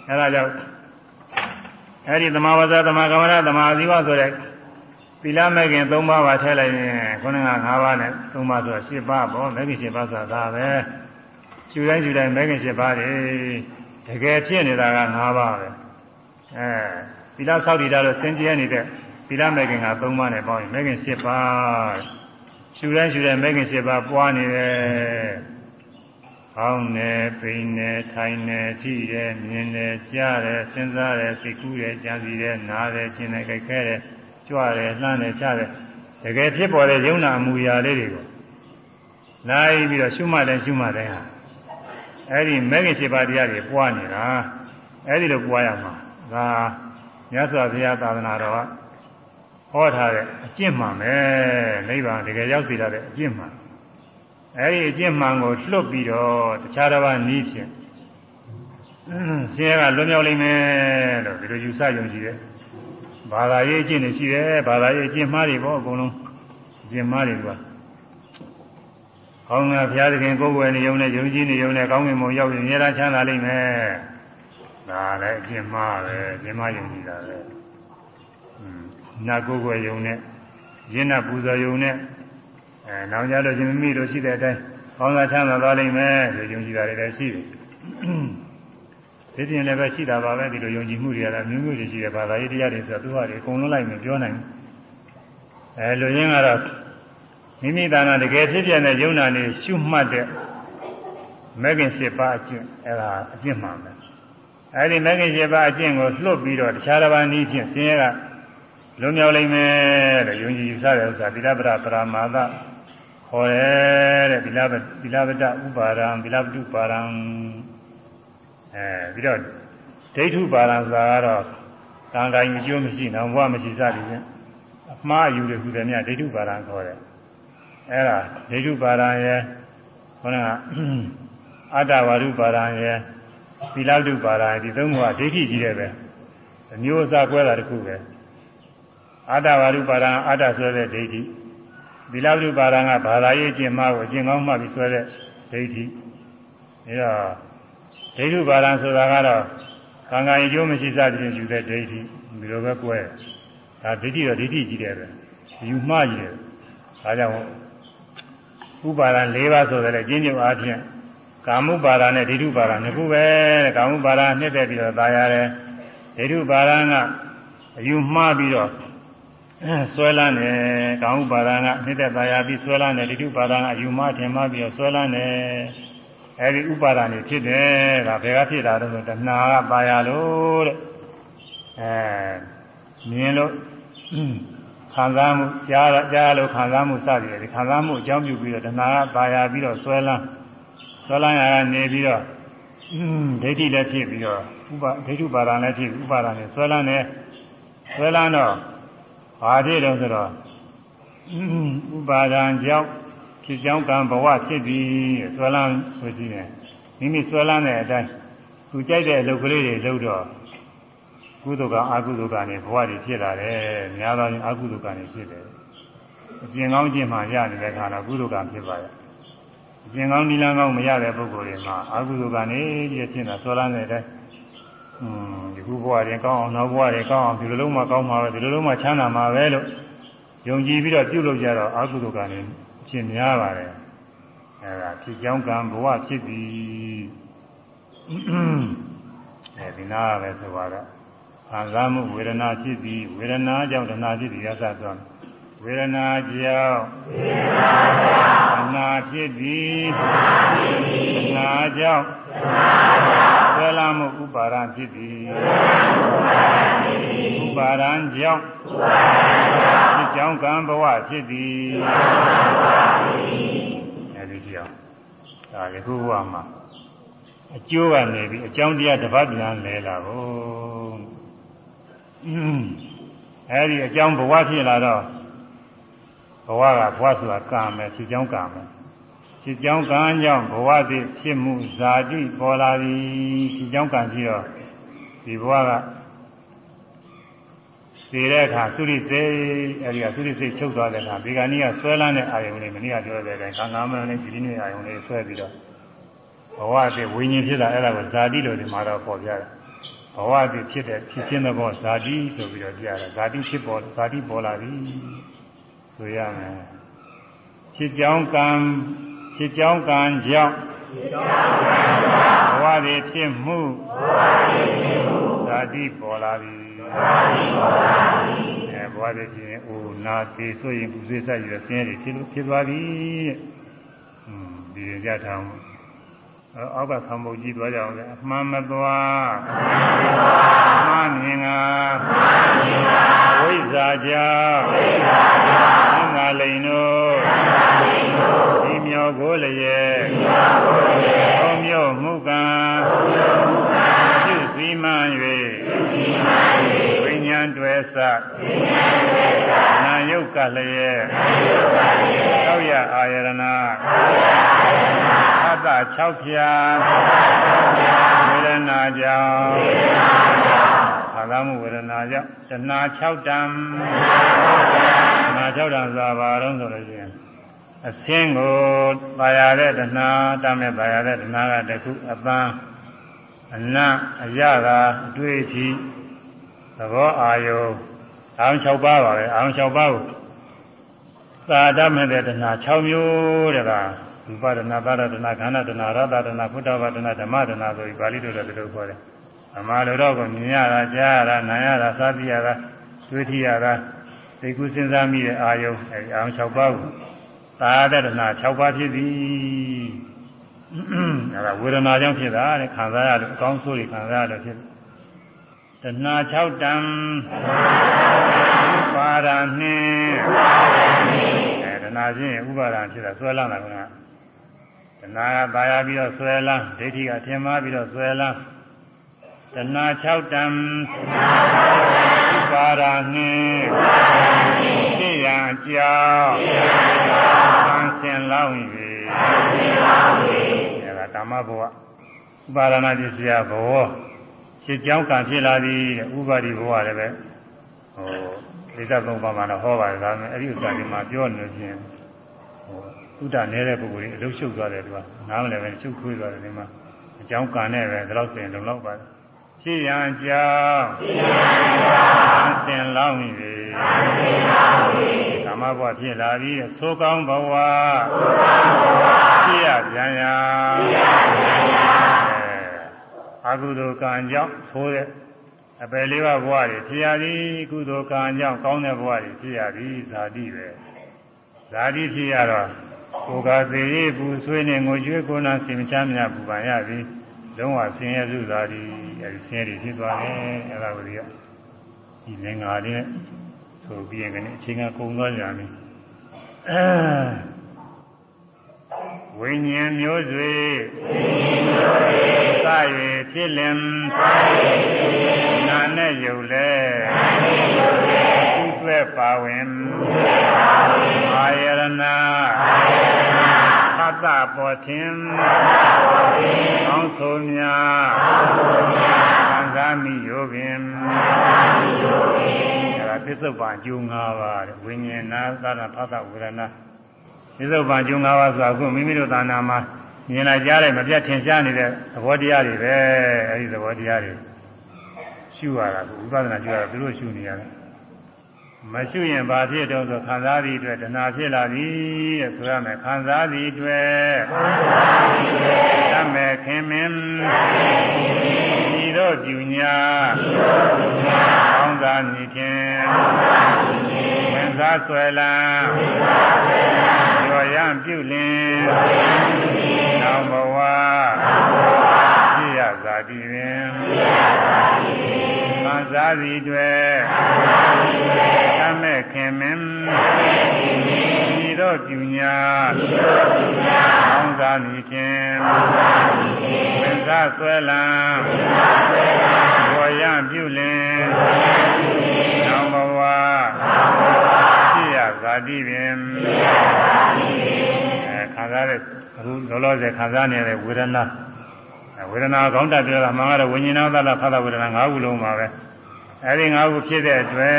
အဲဒါကြောင့် အဲဒီသမာဝဇ္ဇသမာကမ္မရသမာဇီဝဆိုတဲ့သီလမဲ့ခင်၃ပါးပါထည့်လိုက်ရင်ခုနက၅ပါးနဲ့၃ပါးဆိုတော့၈ပါးပေါ့မဲ့ခင်၈ပါးဆိုတာဒါပဲရှူတိုင်းရှူတိုင်းမဲ့ခင်၈ပါးတွေတကယ်ဖြစ်နေတာက၅ပါးပဲအဲသီလဆောက်တည်တာလို့စင်ကြဲနေတဲ့သီလမဲ့ခင်က၃ပါးနဲ့ပေါင်းရင်မဲ့ခင်၈ပါးရှူတိုင်းရှူတိုင်းမဲ့ခင်၈ပါးပွားနေတယ်။ အောင်းနေပိန်နေထိုင်နေထိတယ်မြင်တယ်ကြားတယ်စဉ်းစားတယ်သိကူးတယ်ကြံစည်တယ်နားတယ်ကျင်တယ်ကြိုက်ခဲတယ်ကြွတယ်လှမ်းတယ်ချတယ်တကယ်ဖြစ်ပေါ်တဲ့ယုံနာအမူအရာလေးတွေကိုလိုက်ပြီးတော့ရှုမှတ်တယ်ရှုမှတ်တယ်ဟာအဲ့ဒီမဲ့ခင်၈ပါးတရားတွေပွားနေတာအဲ့ဒီလိုပွားရမှာဒါမြတ်စွာဘုရားသာသနာတော်ကဟောထားတဲ့အကျင့်မှန်ပဲနိဗ္ဗာန်တကယ်ရောက်စေတဲ့အကျင့်မှန် အဲဒီအကျင့်မှန်ကိုလွတ်ပြီးတော့တခြားတစ်ပါးနည်းဖြင့်ဆင်းရဲကလွတ်မြောက်လိမ့်မယ်လို့ဒီလိုယူဆယုံကြည်တယ်ဘာသာရေးအကျင့်တွေရှိတယ်ဘာသာရေးအကျင့်မှားတွေပေါ့အကုန်လုံးအကျင့်မှားတွေကကောင်းကဘုရားသခင်ကိုယ်ဝယ်နေုံနဲ့ယုံကြည်နေုံနဲ့ကောင်းကင်ဘုံရောက်ရင်အများအားချမ်းသာလိမ့်မယ်ဒါလည်းအကျင့်မှားပဲအကျင့်မှားယုံကြည်တာပဲနာကိုယ်ွယ်ယုံနဲ့ရင်းနာပူဇော်ယုံနဲ့ အဲနောက်ကြလို့ရှင်မိမိတို့ရှိတဲ့အတိုင်းကောင်းစားချမ်းသာသွားလိမ့်မယ်လို့ယုံကြည်တာတွေလည်းရှိတယ်ဒီပြင်လည်းပဲရှိတာပါပဲဒီလိုယုံကြည်မှုတွေကလည်းမျိုးမျိုးတွေရှိတယ်ဘာသာရေးတရားတွေဆိုတော့သူဟာတွေအကုန်လုံးလိုက်မပြောနိုင်ဘူးအဲလူရင်းကတော့မိမိတဏ္ဍာတကယ်ဖြစ်ပြတဲ့ယုံနာနေရှုမှတ်တဲ့မဂ္ဂင်၈ပါးအကျင့်အဲဒါအကျင့်မှန်ပဲအဲဒီမဂ္ဂင်၈ပါးအကျင့်ကိုလွတ်ပြီးတော့တခြားတစ်ပါးနည်းဖြင့်ဆင်းရဲကလွန်မြောက်လိမ့်မယ်တဲ့ယုံကြည်ယူဆတဲ့ဥစ္စာသီလပဒပရမာသ ခေါ်တယ်တဲ့သီလပသီလပဒဥပါရံသီလပတုပါရံအဲပြီးတော့ဒိဋ္ဌုပါရံဆိုတာကတော့ကံကံယူကျိုးမရှိနောင်ဘဝမရှိစသည်ဖြင့်အမှားယူတယ်ဟူတယ်မြတ်ဒိဋ္ဌုပါရံခေါ်တယ်အဲဒါဒိဋ္ဌုပါရံရဲ့ခေါင်းကအတ္တဝါရုပါရံရဲ့သီလပတုပါရံဒီသုံးခုကဒိဋ္ဌိကြီးတယ်ပဲမျိုးအစားကွဲတာတခုပဲအာတဝါရုပါဒံအာတဆွဲတဲ့ဒိဋ္ဌိ သီလဝရုပါဒံကဘာသာရေးအကျင့်မှကိုအကျင့်ကောင်းမှပြီးဆွဲတဲ့ဒိဋ္ဌိဒါတော့ဒိဋ္ဌုပါဒံဆိုတာကတော့ကံကံအကျိုးမရှိစသဖြင့်ယူတဲ့ဒိဋ္ဌိဒီလိုပဲကွဲဒါဒိဋ္ဌိတော့ဒိဋ္ဌိကြီးတယ်ပဲယူမှကြီးတယ်ဒါကြောင့်ဥပါဒံ၄ပါးဆိုတဲ့ကျင့်ကြံအားဖြင့်ကာမုပါဒာနဲ့ဒိဋ္ဌုပါဒာနှစ်ခုပဲကာမုပါဒာနှစ်သက်ပြီးတော့သာရတယ်ဒိဋ္ဌုပါဒာကအယူမှားပြီးတော့ ဆွဲလန်းတယ်ကာဟုပါဒံကနှစ်သက်သာယာပြီးဆွဲလန်းတယ်ဒိဋ္ဌုပါဒံကအယူမထင်မှပြီးတော့ဆွဲလန်းတယ်အဲဒီဥပါဒံနေဖြစ်တယ်ဒါဘယ်ကဖြစ်တာလဲဆိုတဏှာကပါရလို့တဲ့အဲမြင်လို့ခံစားမှုကြားကြားလို့ခံစားမှုစသည်တယ်ခံစားမှုအကြောင်းပြုပြီးတော့တဏှာကပါရပြီးတော့ဆွဲလန်းဆွဲလန်းရကနေပြီးတော့ဒိဋ္ဌိလည်းဖြစ်ပြီးတော့ဥပဒိဋ္ဌုပါဒံလည်းဖြစ်ဥပါဒံနဲ့ဆွဲလန်းတယ်ဆွဲလန်းတော့ ဘာဖြစ်တော့ဆိုတော့ဥပါဒံကြောင့်ဖြစ်ကြောင်းကံဘဝဖြစ်ပြီးဆွဲလန်းဆိုကြည့်တယ်မိမိဆွဲလန်းတဲ့အတိုင်းသူကြိုက်တဲ့အလုပ်ကလေးတွေလုပ်တော့ကုသိုလ်ကအကုသိုလ်ကနေဘဝတွေဖြစ်လာတယ်များသောအားအကုသိုလ်ကနေဖြစ်တယ်အကျင့်ကောင်းခြင်းမှရနေတဲ့ခါတော့ကုသိုလ်ကဖြစ်ပါရဲ့အကျင့်ကောင်းဒီလန်းကောင်းမရတဲ့ပုဂ္ဂိုလ်တွေမှာအကုသိုလ်ကနေပြည့်ဖြစ်တာဆွဲလန်းတဲ့အတိုင်းอืม ဒီခုဘဝတွေကောင်းအောင်နောက်ဘဝတွေကောင်းအောင်ဒီလိုလုံးမှကောင်းမှာပဲဒီလိုလုံးမှချမ်းသာမှာပဲလို့ယုံကြည်ပြီးတော့ပြုလုပ်ကြတော့အာဟုတုကနေဖြစ်များပါတယ်အဲဒါဖြစ်ကြောင်းကံဘဝဖြစ်သည်အဲဒီနာပဲဆိုပါတော့ခံစားမှုဝေဒနာဖြစ်သည်ဝေဒနာကြောင့်တဏှာဖြစ်သည်ရသသွား ဝေဒနာကြောင့်ဝေဒနာကြောင့်တဏှာဖြစ်သည်တဏှာကြောင့်တဏှာကြောင့်ဆွဲလာမှုဥပါဒံဖြစ်သည်ဥပါဒံကြောင့်ဖြစ်ကြောင်းကံဘဝဖြစ်သည်အဲဒီကြောင့်ဒါကခုဘဝမှာအကျိုးကနေပြီးအကြောင်းတရားတစ်ပတ်ပြန်လဲလာကိုအဲဒီအကြောင်းဘဝဖြစ်လာတော့ ဘဝကဘဝဆိုတာကံပဲဖြစ်ကြောင်းကံပဲဖြစ်ကြောင်းကံကြောင့်ဘဝသည်ဖြစ်မှုဇာတိပေါ်လာသည်ဖြစ်ကြောင်းကံရှိတော့ဒီဘဝကသိတဲ့အခါသုရိစေအဲဒီကသုရိစေချုပ်သွားတဲ့အခါဒီကနေ့ကဆွဲလန်းတဲ့အာယုန်လေးမနေ့ကပြောတဲ့အတိုင်းကံကာမနဲ့ဒီနေ့အာယုန်လေးဆွဲပြီးတော့ဘဝတည်းဝိညာဉ်ဖြစ်တာအဲ့ဒါကိုဇာတိလို့ဒီမှာတော့ပေါ်ပြတယ်ဘဝတည်းဖြစ်တဲ့ဖြစ်ခြင်းသဘောဇာတိဆိုပြီးတော့ပြရတယ်ဇာတိဖြစ်ပေါ်ဇာတိပေါ်လာပြီ ဆိုရမယ်ဖြစ်ကြောင်းကံဖြစ်ကြောင်းကံကြောင့်ဘဝတွေဖြစ်မှုဇာတိပေါ်လာပြီအဲဘဝတွေဖြစ်ရင်အိုနာသေးဆိုရင်ပူဆွေးဆက်ရတဲ့ဆင်းရဲတွေဖြစ်လို့ဖြစ်သွားပြီတဲ့။ဟွန်းဒီရင်ကြထားအောင် အောက်ကသံဃာကြည့်သွားကြအောင်လေအမှန်မသွားအမှန်မြင်ကဝိဇ္ဇာကြောင့်ဝိဇ္ဇာကြောင့်သံဃာလိန်တို့ဒီမြောကိုလျက်သောမြို့မှုကံပြုစည်းမှန်၍ဝိညာသနာယုတ်ကလျက်သောရအာယရဏ အတ္တ6ဖြာဝေဒနာကြောင့်ခန္ဓာမှုဝေဒနာကြောင့်တဏှာ6တံတဏှာ6တံဆိုတာဘာလို့ဆိုလို့ရှိရင်အစင်းကိုပါရတဲ့တဏှာတမဲ့ပါရတဲ့တဏှာကတခုအပန်းအနံ့အရသာအတွေ့အထိသဘောအာယုအောင်6ပါးပါပဲအောင်6ပါးကိုသာတမဲ့တဲ့တဏှာ6မျိုးတဲ့က ရူပဒနာပါဒနာခန္ဓာဒနာရတဒနာဖုတ္တဝဒနာဓမ္မဒနာဆိုပြီးပါဠိတော်တွေလိုခေါ်တယ်အမှားလိုတော့ကိုမြင်ရတာကြားရတာနားရတာစားသိရတာတွေ့ထိရတာသိကုစဉ်းစားမိတဲ့အာယုအဲအောင်6ပါးကိုသာတဒနာ6ပါးဖြစ်သည်အဲဒါဝေဒနာကြောင့်ဖြစ်တာတဲ့ခံစားရလို့အကောင်းဆိုးတွေခံစားရလို့ဖြစ်တဏှာ6တံပါရနှင်းအဲတဏှာချင်းဥပါဒံဖြစ်တာဆွဲလန်းတာကတ ဏှာကပါရပြီးတော့ဆွဲလန်းဒိဋ္ဌိကထင်မှားပြီးတော့ဆွဲလန်းတဏှာ6တံပါရနှင်းသိရန်ကြောင်းသံစင်လောင်း၍အဲဒါဓမ္မဘဝဥပါဒနာပစ္စယဘဝဖြစ်ကြောင်းကံဖြစ်လာသည်ဥပါဒီဘဝလည်းပဲဟိုလိသသုံးပါးမှာတော့ဟောပါတယ်ဒါပေမဲ့အဲ့ဒီဥစ္စာဒီမှာပြောနေခြင်းဟို သုဒ္ဓနေတဲ့ပုဂ္ဂိုလ်ကြီးအလုံးရှုပ်သွားတယ်သူကနားမလဲပဲရှုပ်ခွေးသွားတယ်ဒီမှာအကြောင်းကံနဲ့ပဲဒါတော့ဆိုရင်လုံလောက်ပါတယ်ဖြစ်ရန်ကြောင်းဖြစ်ရန်ကြောင်းသင်လောင်းပြီသင်လောင်းပြီဓမ္မဘဝဖြစ်လာပြီးသိုးကောင်းဘဝသိုးကောင်းဘဝဖြစ်ရပြန်ရာဖြစ်ရပြန်ရာအကုသိုလ်ကံကြောင့်သိုးတဲ့အပယ်လေးပါးဘဝတွေဖြစ်ရသည်ကုသိုလ်ကံကြောင့်ကောင်းတဲ့ဘဝတွေဖြစ်ရသည်ဇာတိပဲဇာတိဖြစ်ရတော့ ကိုယ်ကသေရေးပူဆွေးနေငိုကြွေးကိုယ်နာစင်ချမ်းမြပူပန်ရသည်လုံးဝဆင်းရဲစုသာဒီအဲဒီဆင်းရဲဖြစ်သွားတယ်အဲ့ဒါကိုဒီကဒီလင်္ကာလေးဆိုပြီးရင်လည်းအချိန်ကကုန်သွားကြပြီအဲဝိညာဉ်မျိုးစွေဝိညာဉ်မျိုးစွေစ၍ဖြစ်လင်စ၍ဖြစ်လင်နာနဲ့ယုတ်လဲနာနဲ့ယုတ် လဲဥဆွဲပါဝင်ဥဆွဲပါဝင်အာယရဏအာယရဏသတ္တပေါ်ခြင်းသတ္တပေါ်ခြင်းကောင်းဆိုများကောင်းဆိုများသံဃာမိယောပင်သံဃာမိယောပင်အဲဒါပစ္စုပန်အကျိုး၅ပါးတဲ့ဝိညာဏသတ္တဖသဝေဒနာပစ္စုပန်အကျိုး၅ပါးဆိုတာအခုမိမိတို့သာနာမှာမြင်လာကြားလိုက်မပြတ်ထင်ရှားနေတဲ့သဘောတရားတွေပဲအဲဒီသဘောတရားတွေရှုရတာကိုဝိပဿနာရှုရတာသူတို့ရှုနေရတယ် မရှုရင်ဘာဖြစ်တော့ဆိုခံစားသည့်အတွက်တဏှာဖြစ်လာပြီတဲ့ဆိုရမယ်ခံစားသည့်အတွက်ခံစားသည့်အတွက်သမေခင်မင်းဤတို့ပြုညာဤတို့ပြုညာကောင်းသာမြည်ခြင်းကောင်းသာမြည်ခြင်းဝင်စားဆွဲလန်းဝင်စားဆွဲလန်းရောရန်ပြုလင်ရောရန်ပြုလင်နောင်ဘဝနောင်ဘဝဖြစ်ရဇာတိပင်ဖြစ်ရဇာတိပင်ခံစားသည့်အတွက်ခံစားသည့်အတွက်သမေခ င်မင်းဤတို့ပြုညာဤတို့ပြုညာကောင်းသာမြည်ခြင်းကောင်းသာမြည်ခြင်းဝင်စားဆွဲလန်းဝင်စားဆွဲလန်းရောရန်ပြုလင်ရောရန်ပြုလင်နောင်ဘဝနောင်ဘဝဖြစ်ရဇာတိပင်ဖြစ်ရဇာတိပင်အဲခံစားတဲ့အခုလောလောဆယ်ခံစားနေတဲ့ဝေဒနာဝေဒနာကောင်းတတ်ပြောတာမှန်ကတော့ဝိညာဉ်သလားဖသဝေဒနာ၅ခုလုံးပါပဲ အဲဒီ၅ခုဖြစ်တဲ့အတွက်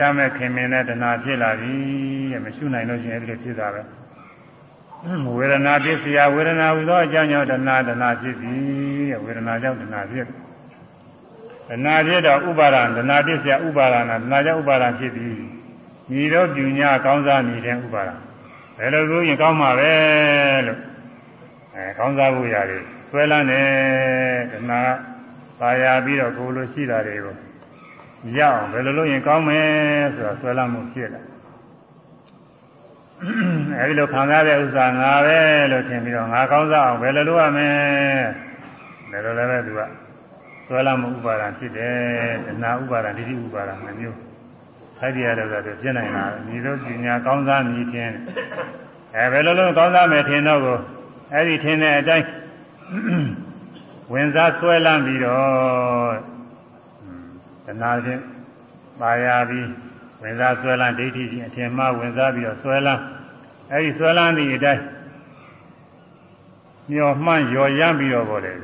တမဲ့ခင်မင်တဲ့တဏှာဖြစ်လာပြီတဲ့မရှုနိုင်လို့ရှိရင်အဲဒီလိုဖြစ်တာပဲဝေဒနာပစ္စယဝေဒနာဟူသောအကြောင်းကြောင့်တဏှာတဏှာဖြစ်ပြီတဲ့ဝေဒနာကြောင့်တဏှာဖြစ်တဏှာဖြစ်တော့ဥပါဒံတဏှာပစ္စယဥပါဒနာတဏှာကြောင့်ဥပါဒံဖြစ်ပြီညီတော့ပြုညာကောင်းစားနေတဲ့ဥပါဒံဘယ်လိုဆိုရင်ကောင်းမှာပဲလို့အဲကောင်းစားဖို့ရတယ်ဆွဲလန်းတယ်တဏှာပါရပြီးတော့ကိုလိုရှိတာတွေကို ရအောင်ဘယ်လိုလုပ်ရင်ကောင်းမယ်ဆိုတာဆွဲလန်းမှုဖြစ်လာအဲဒီလိုခံစားတဲ့ဥစ္စာငါပဲလို့ထင်ပြီးတော့ငါကောင်းစားအောင်ဘယ်လိုလုပ်ရမလဲဘယ်လိုလဲပဲသူကဆွဲလန်းမှုဥပါဒံဖြစ်တယ်တဏှာဥပါဒံဒိဋ္ဌိဥပါဒံမျိုးခိုက်ပြရတယ်ဆိုတော့ဖြစ်နိုင်တာညီတို့ပညာကောင်းစားမြည်ခြင်းအဲဘယ်လိုလုပ်ကောင်းစားမယ်ထင်တော့ကိုအဲဒီထင်တဲ့အတိုင်းဝင်စားဆွဲလန်းပြီးတော့ တဏှာဖြင့်ပါရပြီးဝင်စားဆွဲလန်းဒိဋ္ဌိချင်းအထင်မှားဝင်စားပြီးတော့ဆွဲလန်းအဲဒီဆွဲလန်းသည့်အတိုင်းမျောမှန်းရော်ရမ်းပြီးတော့ပေါ်တယ်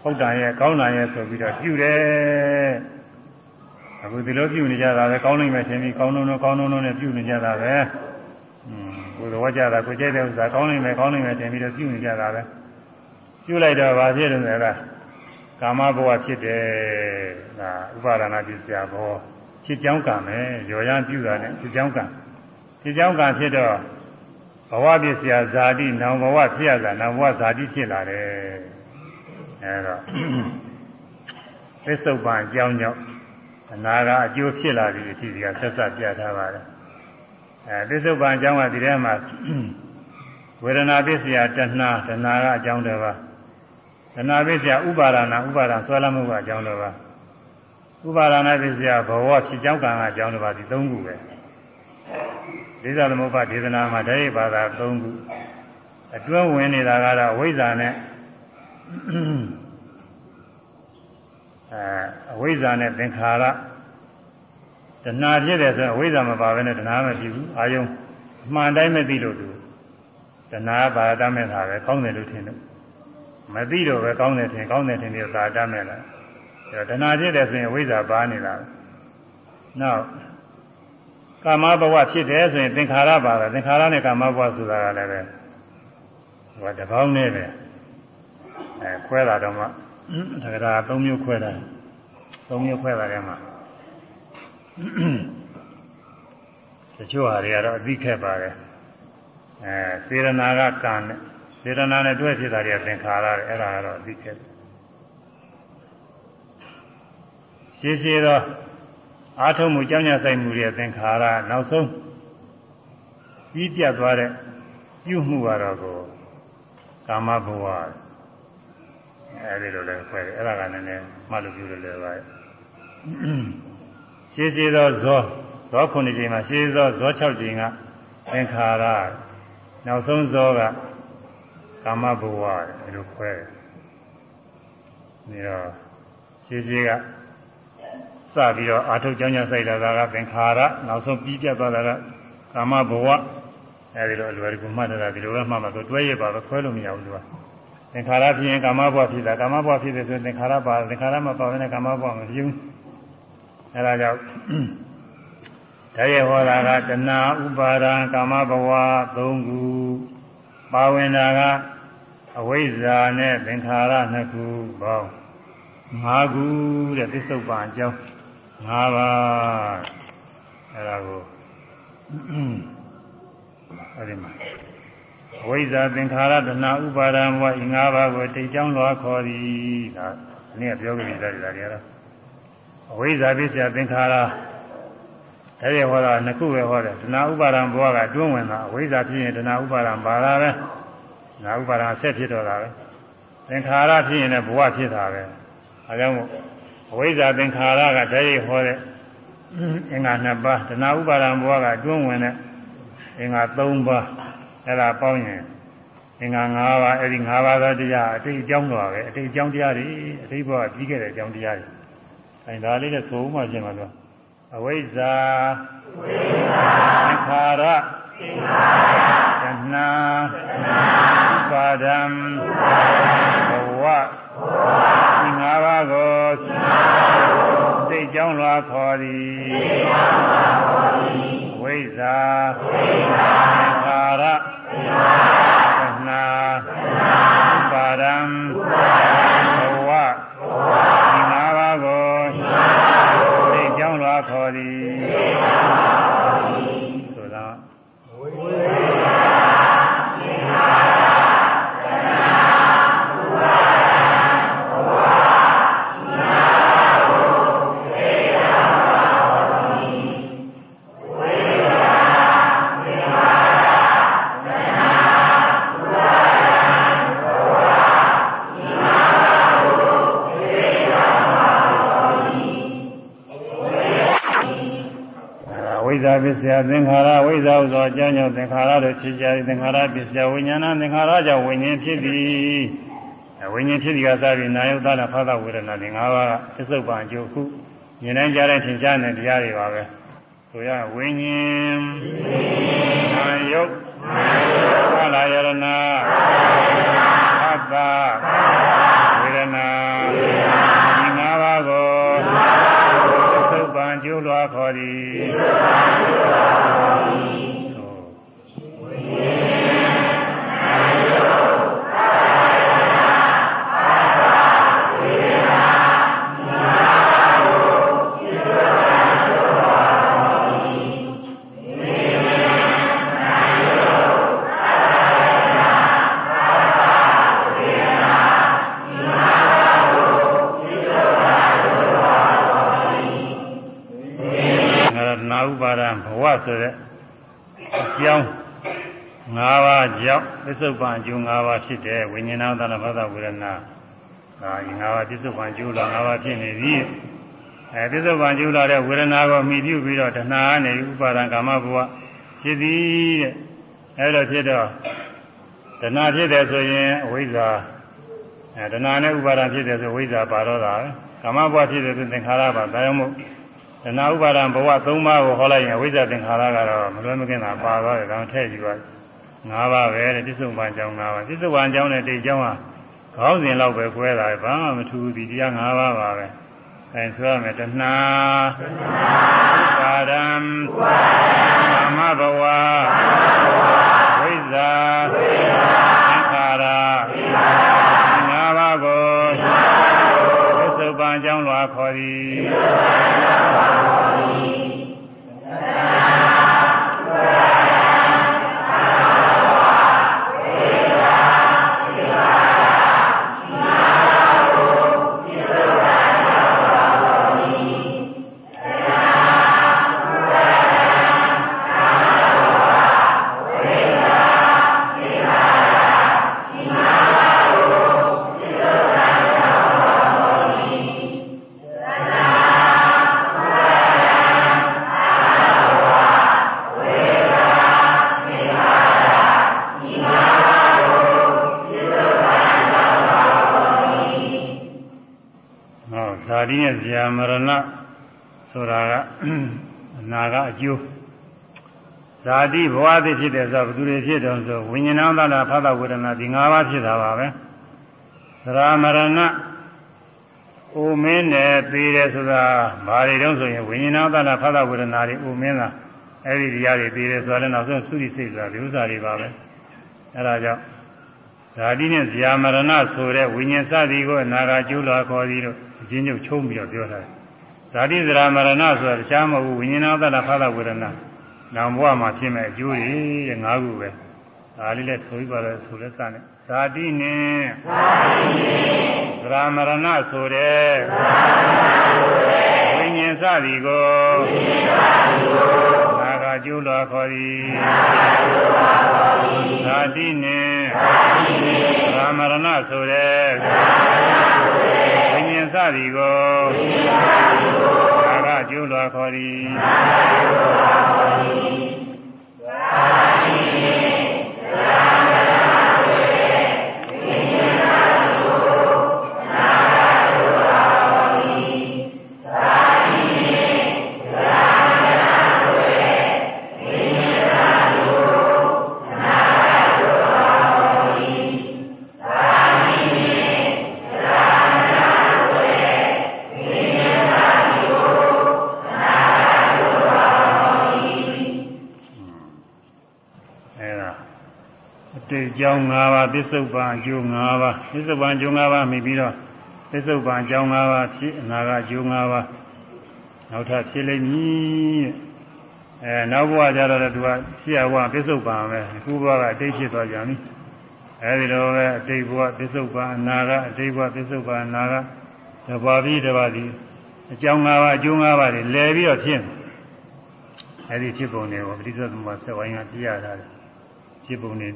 ဟုတ်တာရဲ့ကောင်းတာရဲ့ဆိုပြီးတော့ပြုတယ်အခုဒီလိုပြုနေကြတာပဲကောင်းနိုင်မယ်ထင်ပြီးကောင်းလုံးလုံးကောင်းလုံးလုံးနဲ့ပြုနေကြတာပဲอืมကိုယ်တော်ကြတာကိုကြိုက်တဲ့ဥစ္စာကောင်းနိုင်မယ်ကောင်းနိုင်မယ်ထင်ပြီးတော့ပြုနေကြတာပဲပြုလိုက်တော့ဘာဖြစ်တယ်လဲ ကာမဘဝဖြစ်တယ်ဒါဥပါဒနာပစ္စယဘောဖြစ်ကြောင်းကံပဲရော်ရမ်းပြုတာနဲ့ဖြစ်ကြောင်းကံဖြစ်ကြောင်းကံဖြစ်တော့ဘဝပစ္စယဇာတိနောင်ဘဝဖြစ်ရတာနောင်ဘဝဇာတိဖြစ်လာတယ်အဲတော့သစ္စုပ္ပန်အကြောင်းကြောင့်အနာကအကျိုးဖြစ်လာပြီအထိဒီကဆက်ဆက်ပြထားပါတယ်အဲသစ္စုပ္ပန်အကြောင်းကဒီထဲမှာဝေဒနာပစ္စယတဏှာတဏှာကအကြောင်းတွေပါ တဏှာပစ္စယဥပါဒနာဥပါဒံဆွဲလမ်းမှုကအကြောင်းတွေပါဥပါဒနာပစ္စယဘဝဖြစ်ကြောင်းကံကအကြောင်းတွေပါဒီ၃ခုပဲဒေသသမုပ္ပါဒေသနာမှာဓာတ်ဘာသာ၃ခုအတွင်းဝင်နေတာကတော့ဝိဇ္ဇာနဲ့အဲအဝိဇ္ဇာနဲ့သင်္ခါရတဏှာဖြစ်တယ်ဆိုရင်အဝိဇ္ဇာမပါဘဲနဲ့တဏှာမဖြစ်ဘူးအာယုံအမှန်တိုင်းမသိလို့သူတဏှာဘာတမဲ့တာပဲကောင်းတယ်လို့ထင်လို့ မသိတော့ပဲကောင်းတယ်ထင်ကောင်းတယ်ထင်ပြီးသာတမဲ့လားအဲတဏှာဖြစ်တယ်ဆိုရင်အဝိဇ္ဇာပါနေတာနောက်ကာမဘဝဖြစ်တယ်ဆိုရင်သင်္ခါရပါတာသင်္ခါရနဲ့ကာမဘဝဆိုတာကလည်းပဲဟိုတပေါင်းနဲ့ပဲအဲခွဲတာတော့မှသက္ကရာ၃မျိုးခွဲတာ၃မျိုးခွဲတာထဲမှာတချို့ဟာတွေကတော့အသိခက်ပါတယ်အဲစေရနာကကံနဲ့ စေရနာနဲ့တွဲဖြစ်တာတွေကသင်္ခါရတွေအဲ့ဒါကတော့အသိခက်ရှင်းရှင်းတော့အာထုံမှုကြောင်းကြဆိုင်မှုတွေသင်္ခါရနောက်ဆုံးပြီးပြတ်သွားတဲ့ပြုမှုကတော့ကိုကာမဘဝအဲဒီလိုလည်းခွဲတယ်အဲ့ဒါကလည်းနည်းမှတ်လို့ပြုလို့လည်းပါရှင်းရှင်းသောဇောဇောခုနှစ်ချိန်မှာရှင်းသောဇော6ချိန်ကသင်္ခါရနောက်ဆုံးဇောက ကာမဘဝဒီလိုခွဲတယ်ပြီးတော့ရှင်းရှင်းကစပြီးတော့အာထုတ်ကြောင်းကြဆိုင်တာကသင်္ခါရနောက်ဆုံးပြီးပြတ်သွားတာကကာမဘဝအဲဒီလိုအလွယ်တကူမှတ်တာဒီလိုပဲမှတ်မှာဆိုတွဲရပါပဲခွဲလို့မရဘူးသူကသင်္ခါရဖြစ်ရင်ကာမဘဝဖြစ်တာကာမဘဝဖြစ်တယ်ဆိုရင်သင်္ခါရပါသင်္ခါရမပါဘဲနဲ့ကာမဘဝမဖြစ်ဘူးအဲဒါကြောင့်တရေဟောတာကတဏှာဥပါဒံကာမဘဝ၃ခုပါဝင်တာက အဝိဇ္ဇာနဲ့သင်္ခါရနှစ်ခုပေါင်း၅ခုတဲ့သစ္စုပ္ပန်အကြောင်း၅ပါးအဲဒါကိုအဲဒီမှာအဝိဇ္ဇာသင်္ခါရတဏှာဥပါဒံဘဝဤ၅ပါးကိုတိတ်ကြောင်းလွားခေါ်သည်ဒါအနည်းပြောကြည့်ကြတယ်ဒါတွေကတော့အဝိဇ္ဇာပစ္စယသင်္ခါရဒါရဟောတာနှစ်ခုပဲဟောတယ်တဏှာဥပါဒံဘဝကတွန်းဝင်တာအဝိဇ္ဇာဖြစ်ရင်တဏှာဥပါဒံပါလာပဲ နာဥပါဒံဆက်ဖြစ်တော့တာပဲသင်္ခါရဖြစ်ရင်လည်းဘဝဖြစ်တာပဲအဲကြောင့်အဝိဇ္ဇာသင်္ခါရကတည်းကဟောတဲ့အင်္ဂါနှစ်ပါးတဏှာဥပါဒံဘဝကတွန်းဝင်တဲ့အင်္ဂါ၃ပါးအဲ့ဒါပေါင်းရင်အင်္ဂါ၅ပါးအဲ့ဒီ၅ပါးသောတရားအတိတ်အကြောင်းတော့ပဲအတိတ်အကြောင်းတရားတွေအတိတ်ဘဝပြီးခဲ့တဲ့အကြောင်းတရားတွေအဲဒါလေးနဲ့ဆိုမှရှင်းမှာတော့အဝိဇ္ဇာဝိဇ္ဇာသင်္ခါရ သင်္ခါရတဏှာတဏှာဥပါဒံဥပါဒံဘဝဘဝဒီ၅ပါးကိုဒီ၅ပါးကိုစိတ်ကြောင်းလွာခေါ်သည်စိတ်ကြောင်းလွာခေါ်သည်ဝိဇ္ဇာဝိဇ္ဇာသင်္ခါရသင်္ခါရတဏှာတဏှာဥပါဒံဥ ပစ္စယသင်္ခါရဝိဇ္ဇာဥသောအကြောင်းကြောင့်သင်္ခါရတို့ဖြစ်ကြသည်သင်္ခါရပစ္စယဝိညာဏသင်္ခါရကြောင့်ဝိညာဉ်ဖြစ်သည်ဝိညာဉ်ဖြစ်သည်ကစပြီးနာယုတနာဖသဝေဒနာဒီ၅ပါးကသစ္စုပ္ပန်အကျိုးခုမြင်နိုင်ကြတဲ့ထင်ရှားတဲ့တရားတွေပါပဲဆိုရဝိညာဉ်နာယုတ်သာလာယရဏသတ္တဝေဒနာ ခေါ်သည် ဆိုတဲ့အကြောင်း၅ပါးကြောင့်ပစ္စုပန်အကျိုး၅ပါးဖြစ်တဲ့ဝိညာဏသနာဖသဝေဒနာဒါဒီ၅ပါးပစ္စုပန်အကျိုးလာ၅ပါးဖြစ်နေပြီအဲပစ္စုပန်အကျိုးလာတဲ့ဝေဒနာကိုမိပြုပြီးတော့တဏှာနဲ့ဥပါဒံကာမဘဝဖြစ်သည်တဲ့အဲလိုဖြစ်တော့တဏှာဖြစ်တယ်ဆိုရင်အဝိဇ္ဇာအဲတဏှာနဲ့ဥပါဒံဖြစ်တယ်ဆိုဝိဇ္ဇာပါတော့တာပဲကာမဘဝဖြစ်တယ်ဆိုသင်္ခါရပါဒါကြောင့်မို့ တဏှာဥပါဒံဘဝ၃ပါးကိုဟောလိုက်ရင်ဝိဇ္ဇာသင်္ခါရကတော့မလွဲမကင်းတာပါသွားတယ်ဒါထည့်ကြည့်ပါ၅ပါးပဲတဲ့ပြစ္ဆုတ်ပန်ကြောင်း၅ပါးပြစ္ဆုတ်ပန်ကြောင်းနဲ့တိတ်ကြောင်းဟာခေါင်းစဉ်လောက်ပဲကွဲတာဘာမှမထူးဘူးဒီတရား၅ပါးပါပဲအဲဆိုရမယ်တဏှာဥပါဒံကာမဘဝဝိ ကအကျိုးဇာတိဘဝသိဖြစ်တယ်ဆိုဘယ်သူတွေဖြစ်တယ်ဆိုဝိညာဏသနာဖသဝေဒနာဒီ၅ပါးဖြစ်တာပါပဲသရမရဏအိုမင်းနဲ့ပြီးတယ်ဆိုတာဘာတွေတုံးဆိုရင်ဝိညာဏသနာဖသဝေဒနာတွေအိုမင်းလားအဲ့ဒီတရားတွေပြီးတယ်ဆိုတာလည်းနောက်ဆုံးသုတိစိတ်ဆိုတာဒီဥစ္စာတွေပါပဲအဲ့ဒါကြောင့်ဓာတိနဲ့ဇာမရဏဆိုတဲ့ဝိညာဉ်စသည်ကိုအနာဂါကျိုးလာခေါ်သည်လို့အချင်းချုပ်ချုံးပြီးတော့ပြောထားတ ယ်။ဓာတိဇရာမရဏဆိုတာတခြားမဟုတ်ဘူးဝိညာဏသတ္တဖသဝေဒနာနောင်ဘဝမှာဖြစ်မဲ့အကျိုးတွေတဲ့၅ခုပဲ။ဒါလေးလည်းဆိုပြီးပါတော့ဆိုလက်စနဲ့ဓာတိနဲ့ဓာတိနဲ့ဇရာမရဏဆိုတဲ့ဝိညာဉ်စသည်ကိုဝိညာဉ်စသည်ကိုနာဂကျိုးလာခေါ်သည်နာဂကျိုးလာခေါ်သည်ဓာတိနဲ့ဓာတိနဲ့ဇရာမရဏဆိုတဲ့ဇရာမရဏင်စ သည်ကိုသာကကျိုးလွာခေါ်သည်သာကကျိုးလွာခေါ်သည်သာတိသာ ကြောင်း၅ပါးပစ္စုပန်အကျိုး၅ပါးပစ္စုပန်အကျိုး၅ပါးမိပြီးတော့ပစ္စုပန်အကြောင်း၅ပါးဖြစ်အနာကအကျိုး၅ပါးနောက်ထပ်ဖြစ်လိမ့်မည်အဲနောက်ဘဝကျတော့သူကဖြစ်ရဘဝပစ္စုပန်ပဲအခုဘဝကအတိတ်ဖြစ်သွားကြပြီအဲဒီလိုပဲအတိတ်ဘဝပစ္စုပန်အနာကအတိတ်ဘဝပစ္စုပန်အနာကတဘာပြီးတဘာဒီအကြောင်း၅ပါးအကျိုး၅ပါးတွေလဲပြီးတော့ဖြစ်အဲဒီဖြစ်ပုံတွေကိုပဋိစ္စသမုပ္ပါဆက်ဝိုင်းကပြရတာဖြစ်ပုံတွေ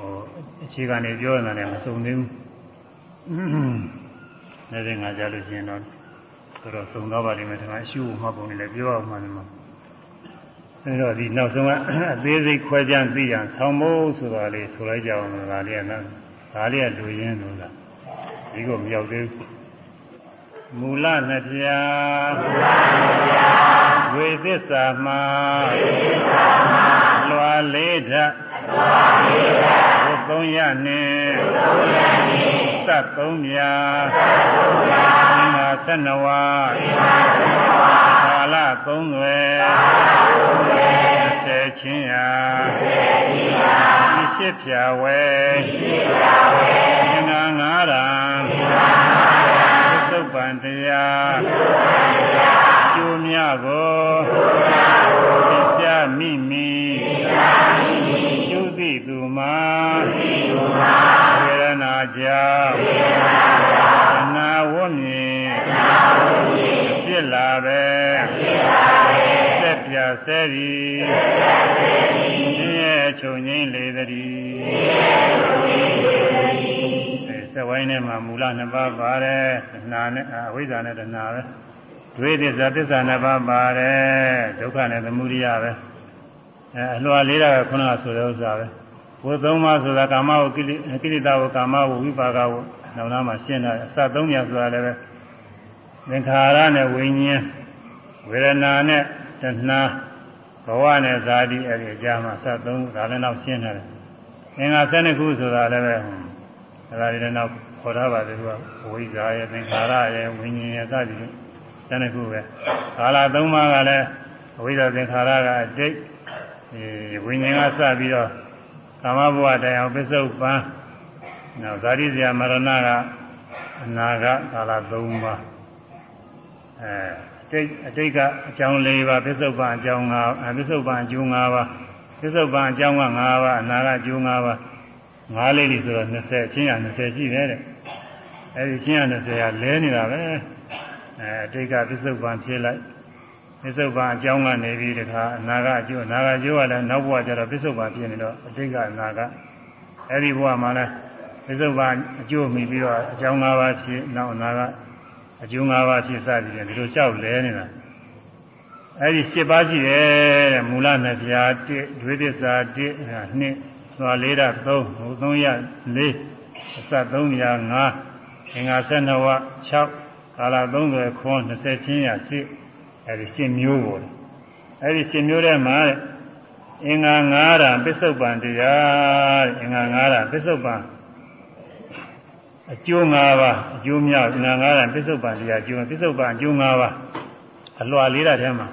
ဟိုအခြေခံနေပြောနေတာလည်းမစုံသေးဘူး။နေ့စဉ်ငါကြားလို့ရှိရင်တော့တော်တော်စုံတော့ပါလိမ့်မယ်ဒီမှာအရှုမှပုံနေလည်းပြောအောင်မှန်းမှာ။အဲတော့ဒီနောက်ဆုံးကအသေးစိတ်ခွဲခြားသိရန်ဆောင်းမို့ဆိုတာလေးဆိုလိုက်ကြအောင်ဒါလေးကနော်။ဒါလေးကလူရင်းလို့လား။ဒီကိုမရောက်သေးဘူး။မူလနှစ်ပြားဝေသစ္စာမှာလွာ လေးဓာတ်ဘုသုံးရနှင့်သတ်သုံးမြာသင်္ဃာဆနဝါကာလသုံးွယ်ဆယ်ချင်းရာရှိဖြာဝဲသင်္ဃာငါးရာသုပ္ပန်တရားကျိုးများကိုသိချမိမိ ဝေဒနာကြောင့်အနာဝတ်မြင်ဖြစ်လာပဲဆက်ပြဆဲသည်ရှင်ရဲ့ချုပ်ငိမ့်လေသည်စဝိုင်းထဲမှာမူလနှစ်ပါးပါတယ်တဏှာနဲ့အဝိဇ္ဇာနဲ့တဏှာပဲဒွေသစ္စာသစ္စာနှစ်ပါးပါတယ်ဒုက္ခနဲ့သမုဒိယပဲအဲအလွာလေးတာကခုနကဆိုတဲ့ဥစ္စာပဲ ဘုသုံးပါးဆိုတာကာမဝကိလေကိလေသာဝကာမဝဝိပါကဝနောက်နာမှာရှင်းတာအစသုံးညဆိုတာလည်းပဲသင်္ခါရနဲ့ဝိညာဉ်ဝေဒနာနဲ့တဏှာဘဝနဲ့ဇာတိအဲ့ဒီအကြမှာအစသုံးဒါလည်းတော့ရှင်းတယ်အင်္ဂါ12ခုဆိုတာလည်းပဲအဲဒါတွေလည်းနောက်ခေါ်ထားပါတယ်သူကဝိဇ္ဇာရဲ့သင်္ခါရရဲ့ဝိညာဉ်ရဲ့စသည်ဖြင့်တဏှခုပဲကာလသုံးပါးကလည်းဝိဇ္ဇာသင်္ခါရကအတိတ်အဲဝိညာဉ်ကစပြီးတော့ ကာမဘဝတရားပစ္စုပန်နောက်ဇာတိဇာမရဏကအနာဂတ်ကာလသုံးပါးအဲတိတ်အတိတ်ကအကြောင်း၄ပါးပစ္စုပန်အကြောင်း၅ပစ္စုပန်အကျိုး၅ပါးပစ္စုပန်အကြောင်းက၅ပါးအနာဂတ်အကျိုး၅ပါးငါးလေးတွေဆိုတော့20အချင်းရ20ရှိတယ်တဲ့အဲဒီချင်းရ20ကလဲနေတာပဲအဲအတိတ်ကပစ္စုပန်ဖြစ်လိုက် ပစ္စုပန်အကြောင်းကနေပြီးတခါအနာဂတ်အကျိုးအနာဂတ်အကျိုးကလည်းနောက်ဘဝကျတော့ပစ္စုပန်ဖြစ်နေတော့အတိတ်ကအနာဂတ်အဲဒီဘဝမှာလည်းပစ္စုပန်အကျိုးမိပြီးတော့အကြောင်း၅ပါးဖြစ်နောက်အနာဂတ်အကျိုး၅ပါးဖြစ်စသည်ဖြင့်ဒီလိုကြောက်လဲနေတာအဲဒီ7ပါးရှိတယ်တဲ့မူလနှစ်ပြား1ဒွေသစ္စာ1 2သွားလေးတာ3ဟို3ရ4အစ3ရ5အင်္ဂါ12ဝ6ကာလ30ခွန်း20ချင်းရ10 အဲဒီ10မျိုးပေါ်တယ်အဲဒီ10မျိုးထဲမှာအင်္ဂါ9ရာပစ္စုပန်တရားအင်္ဂါ9ရာပစ္စုပန်အကျိုး5ပါးအကျိုးများအင်္ဂါ9ရာပစ္စုပန်တရားအကျိုးပစ္စုပန်အကျိုး5ပါးအလွှာလေးတာထဲမှာ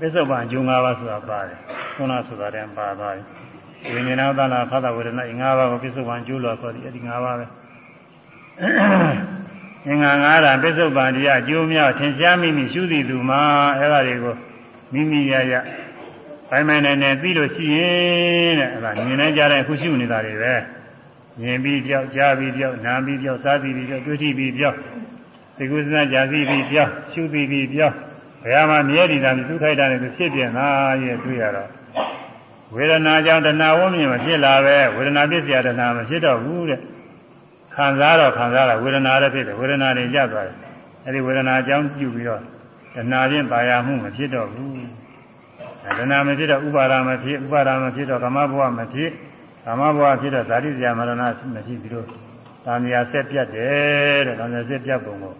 ပစ္စုပန်အကျိုး5ပါးဆိုတာပါတယ်ခုနဆိုတာတည်းပါသွားတယ်ဝိညာဏသနာဖသဝေဒနာ၅ပါးကိုပြစ္ဆုတ်ပန်ကျိုးလို့ဆိုသည်အဲ့ဒီ၅ပါးပဲ အင်္ဂါ၅ရာပစ္စုပန်တရားအကျိုးများထင်ရှားမိမိရှုသည်သူမှာအဲ့ဒါတွေကိုမိမိရရပိုင်ပိုင်နဲ့နဲ့ပြီးလို့ရှိရင်တဲ့အဲ့ဒါမြင်နေကြတဲ့ခုရှုနေတာတွေပဲမြင်ပြီးပြောက်ကြားပြီးပြောက်နားပြီးပြောက်စားပြီးပြောက်တွေ့ထိပြီးပြောက်ဒီကုသနာကြာပြီးပြောက်ရှုပြီးပြောက်ဘယ်မှာမြဲတည်တာသူထိုက်တာနဲ့သူဖြစ်ပြန်လာရဲ့တွေ့ရတော့ဝေဒနာကြောင့်တဏှာဝမြင်မဖြစ်လာပဲဝေဒနာပြည့်စရာတဏှာမဖြစ်တော့ဘူးတဲ့ ခံစားတော့ခံစားတာဝေဒနာလည်းဖြစ်တယ်ဝေဒနာတွေကြသွားတယ်အဲဒီဝေဒနာအကြောင်းပြုပြီးတော့တဏှာဖြင့်ပါရမှုမဖြစ်တော့ဘူးတဏှာမဖြစ်တော့ဥပါဒမဖြစ်ဥပါဒမဖြစ်တော့ကာမဘဝမဖြစ်ကာမဘဝဖြစ်တော့ဇာတိဇာမရဏမဖြစ်ပြီးတော့သာမယာဆက်ပြတ်တယ်တဲ့သာမယာဆက်ပြတ်ပုံကို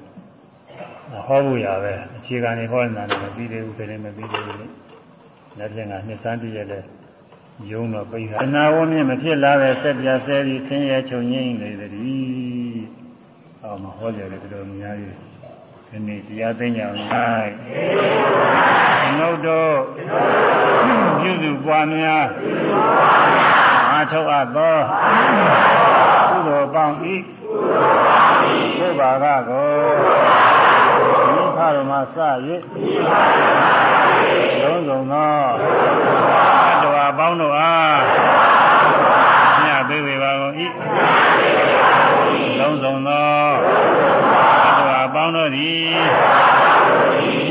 ဟောဖို့ရပဲအခြေခံနေဟောနေတာလည်းမပြီးသေးဘူးခင်းမပြီးသေးဘူးလက်ဖြင့်ကနှစ်စမ်းတည်းရဲ့ ယုံတော့ပိဟာနာဝမြင့်မဖြစ်လာပဲဆက်ပြဆဲပြီးဆင်းရဲချုပ်ငိမ့်နေသည်။အော်မဟောကြတယ်ဒီလိုအများကြီးဒီနေ့တရားသိညာ၌ငုတ်တော့ပြုစုပွားများအားထုတ်အပ်သောကုသိုလ်ပေါင်းဤဘုရားကကိုမိဖ တော်မှာစ၍လုံးစုံသောပေါင်းတို့အားညပေးပေပါကုန်၏လုံးစုံသောဘုရားပေါင်းတို့သည်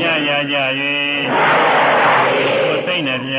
ညရကြ၍ကိုယ်စိတ်နှပြ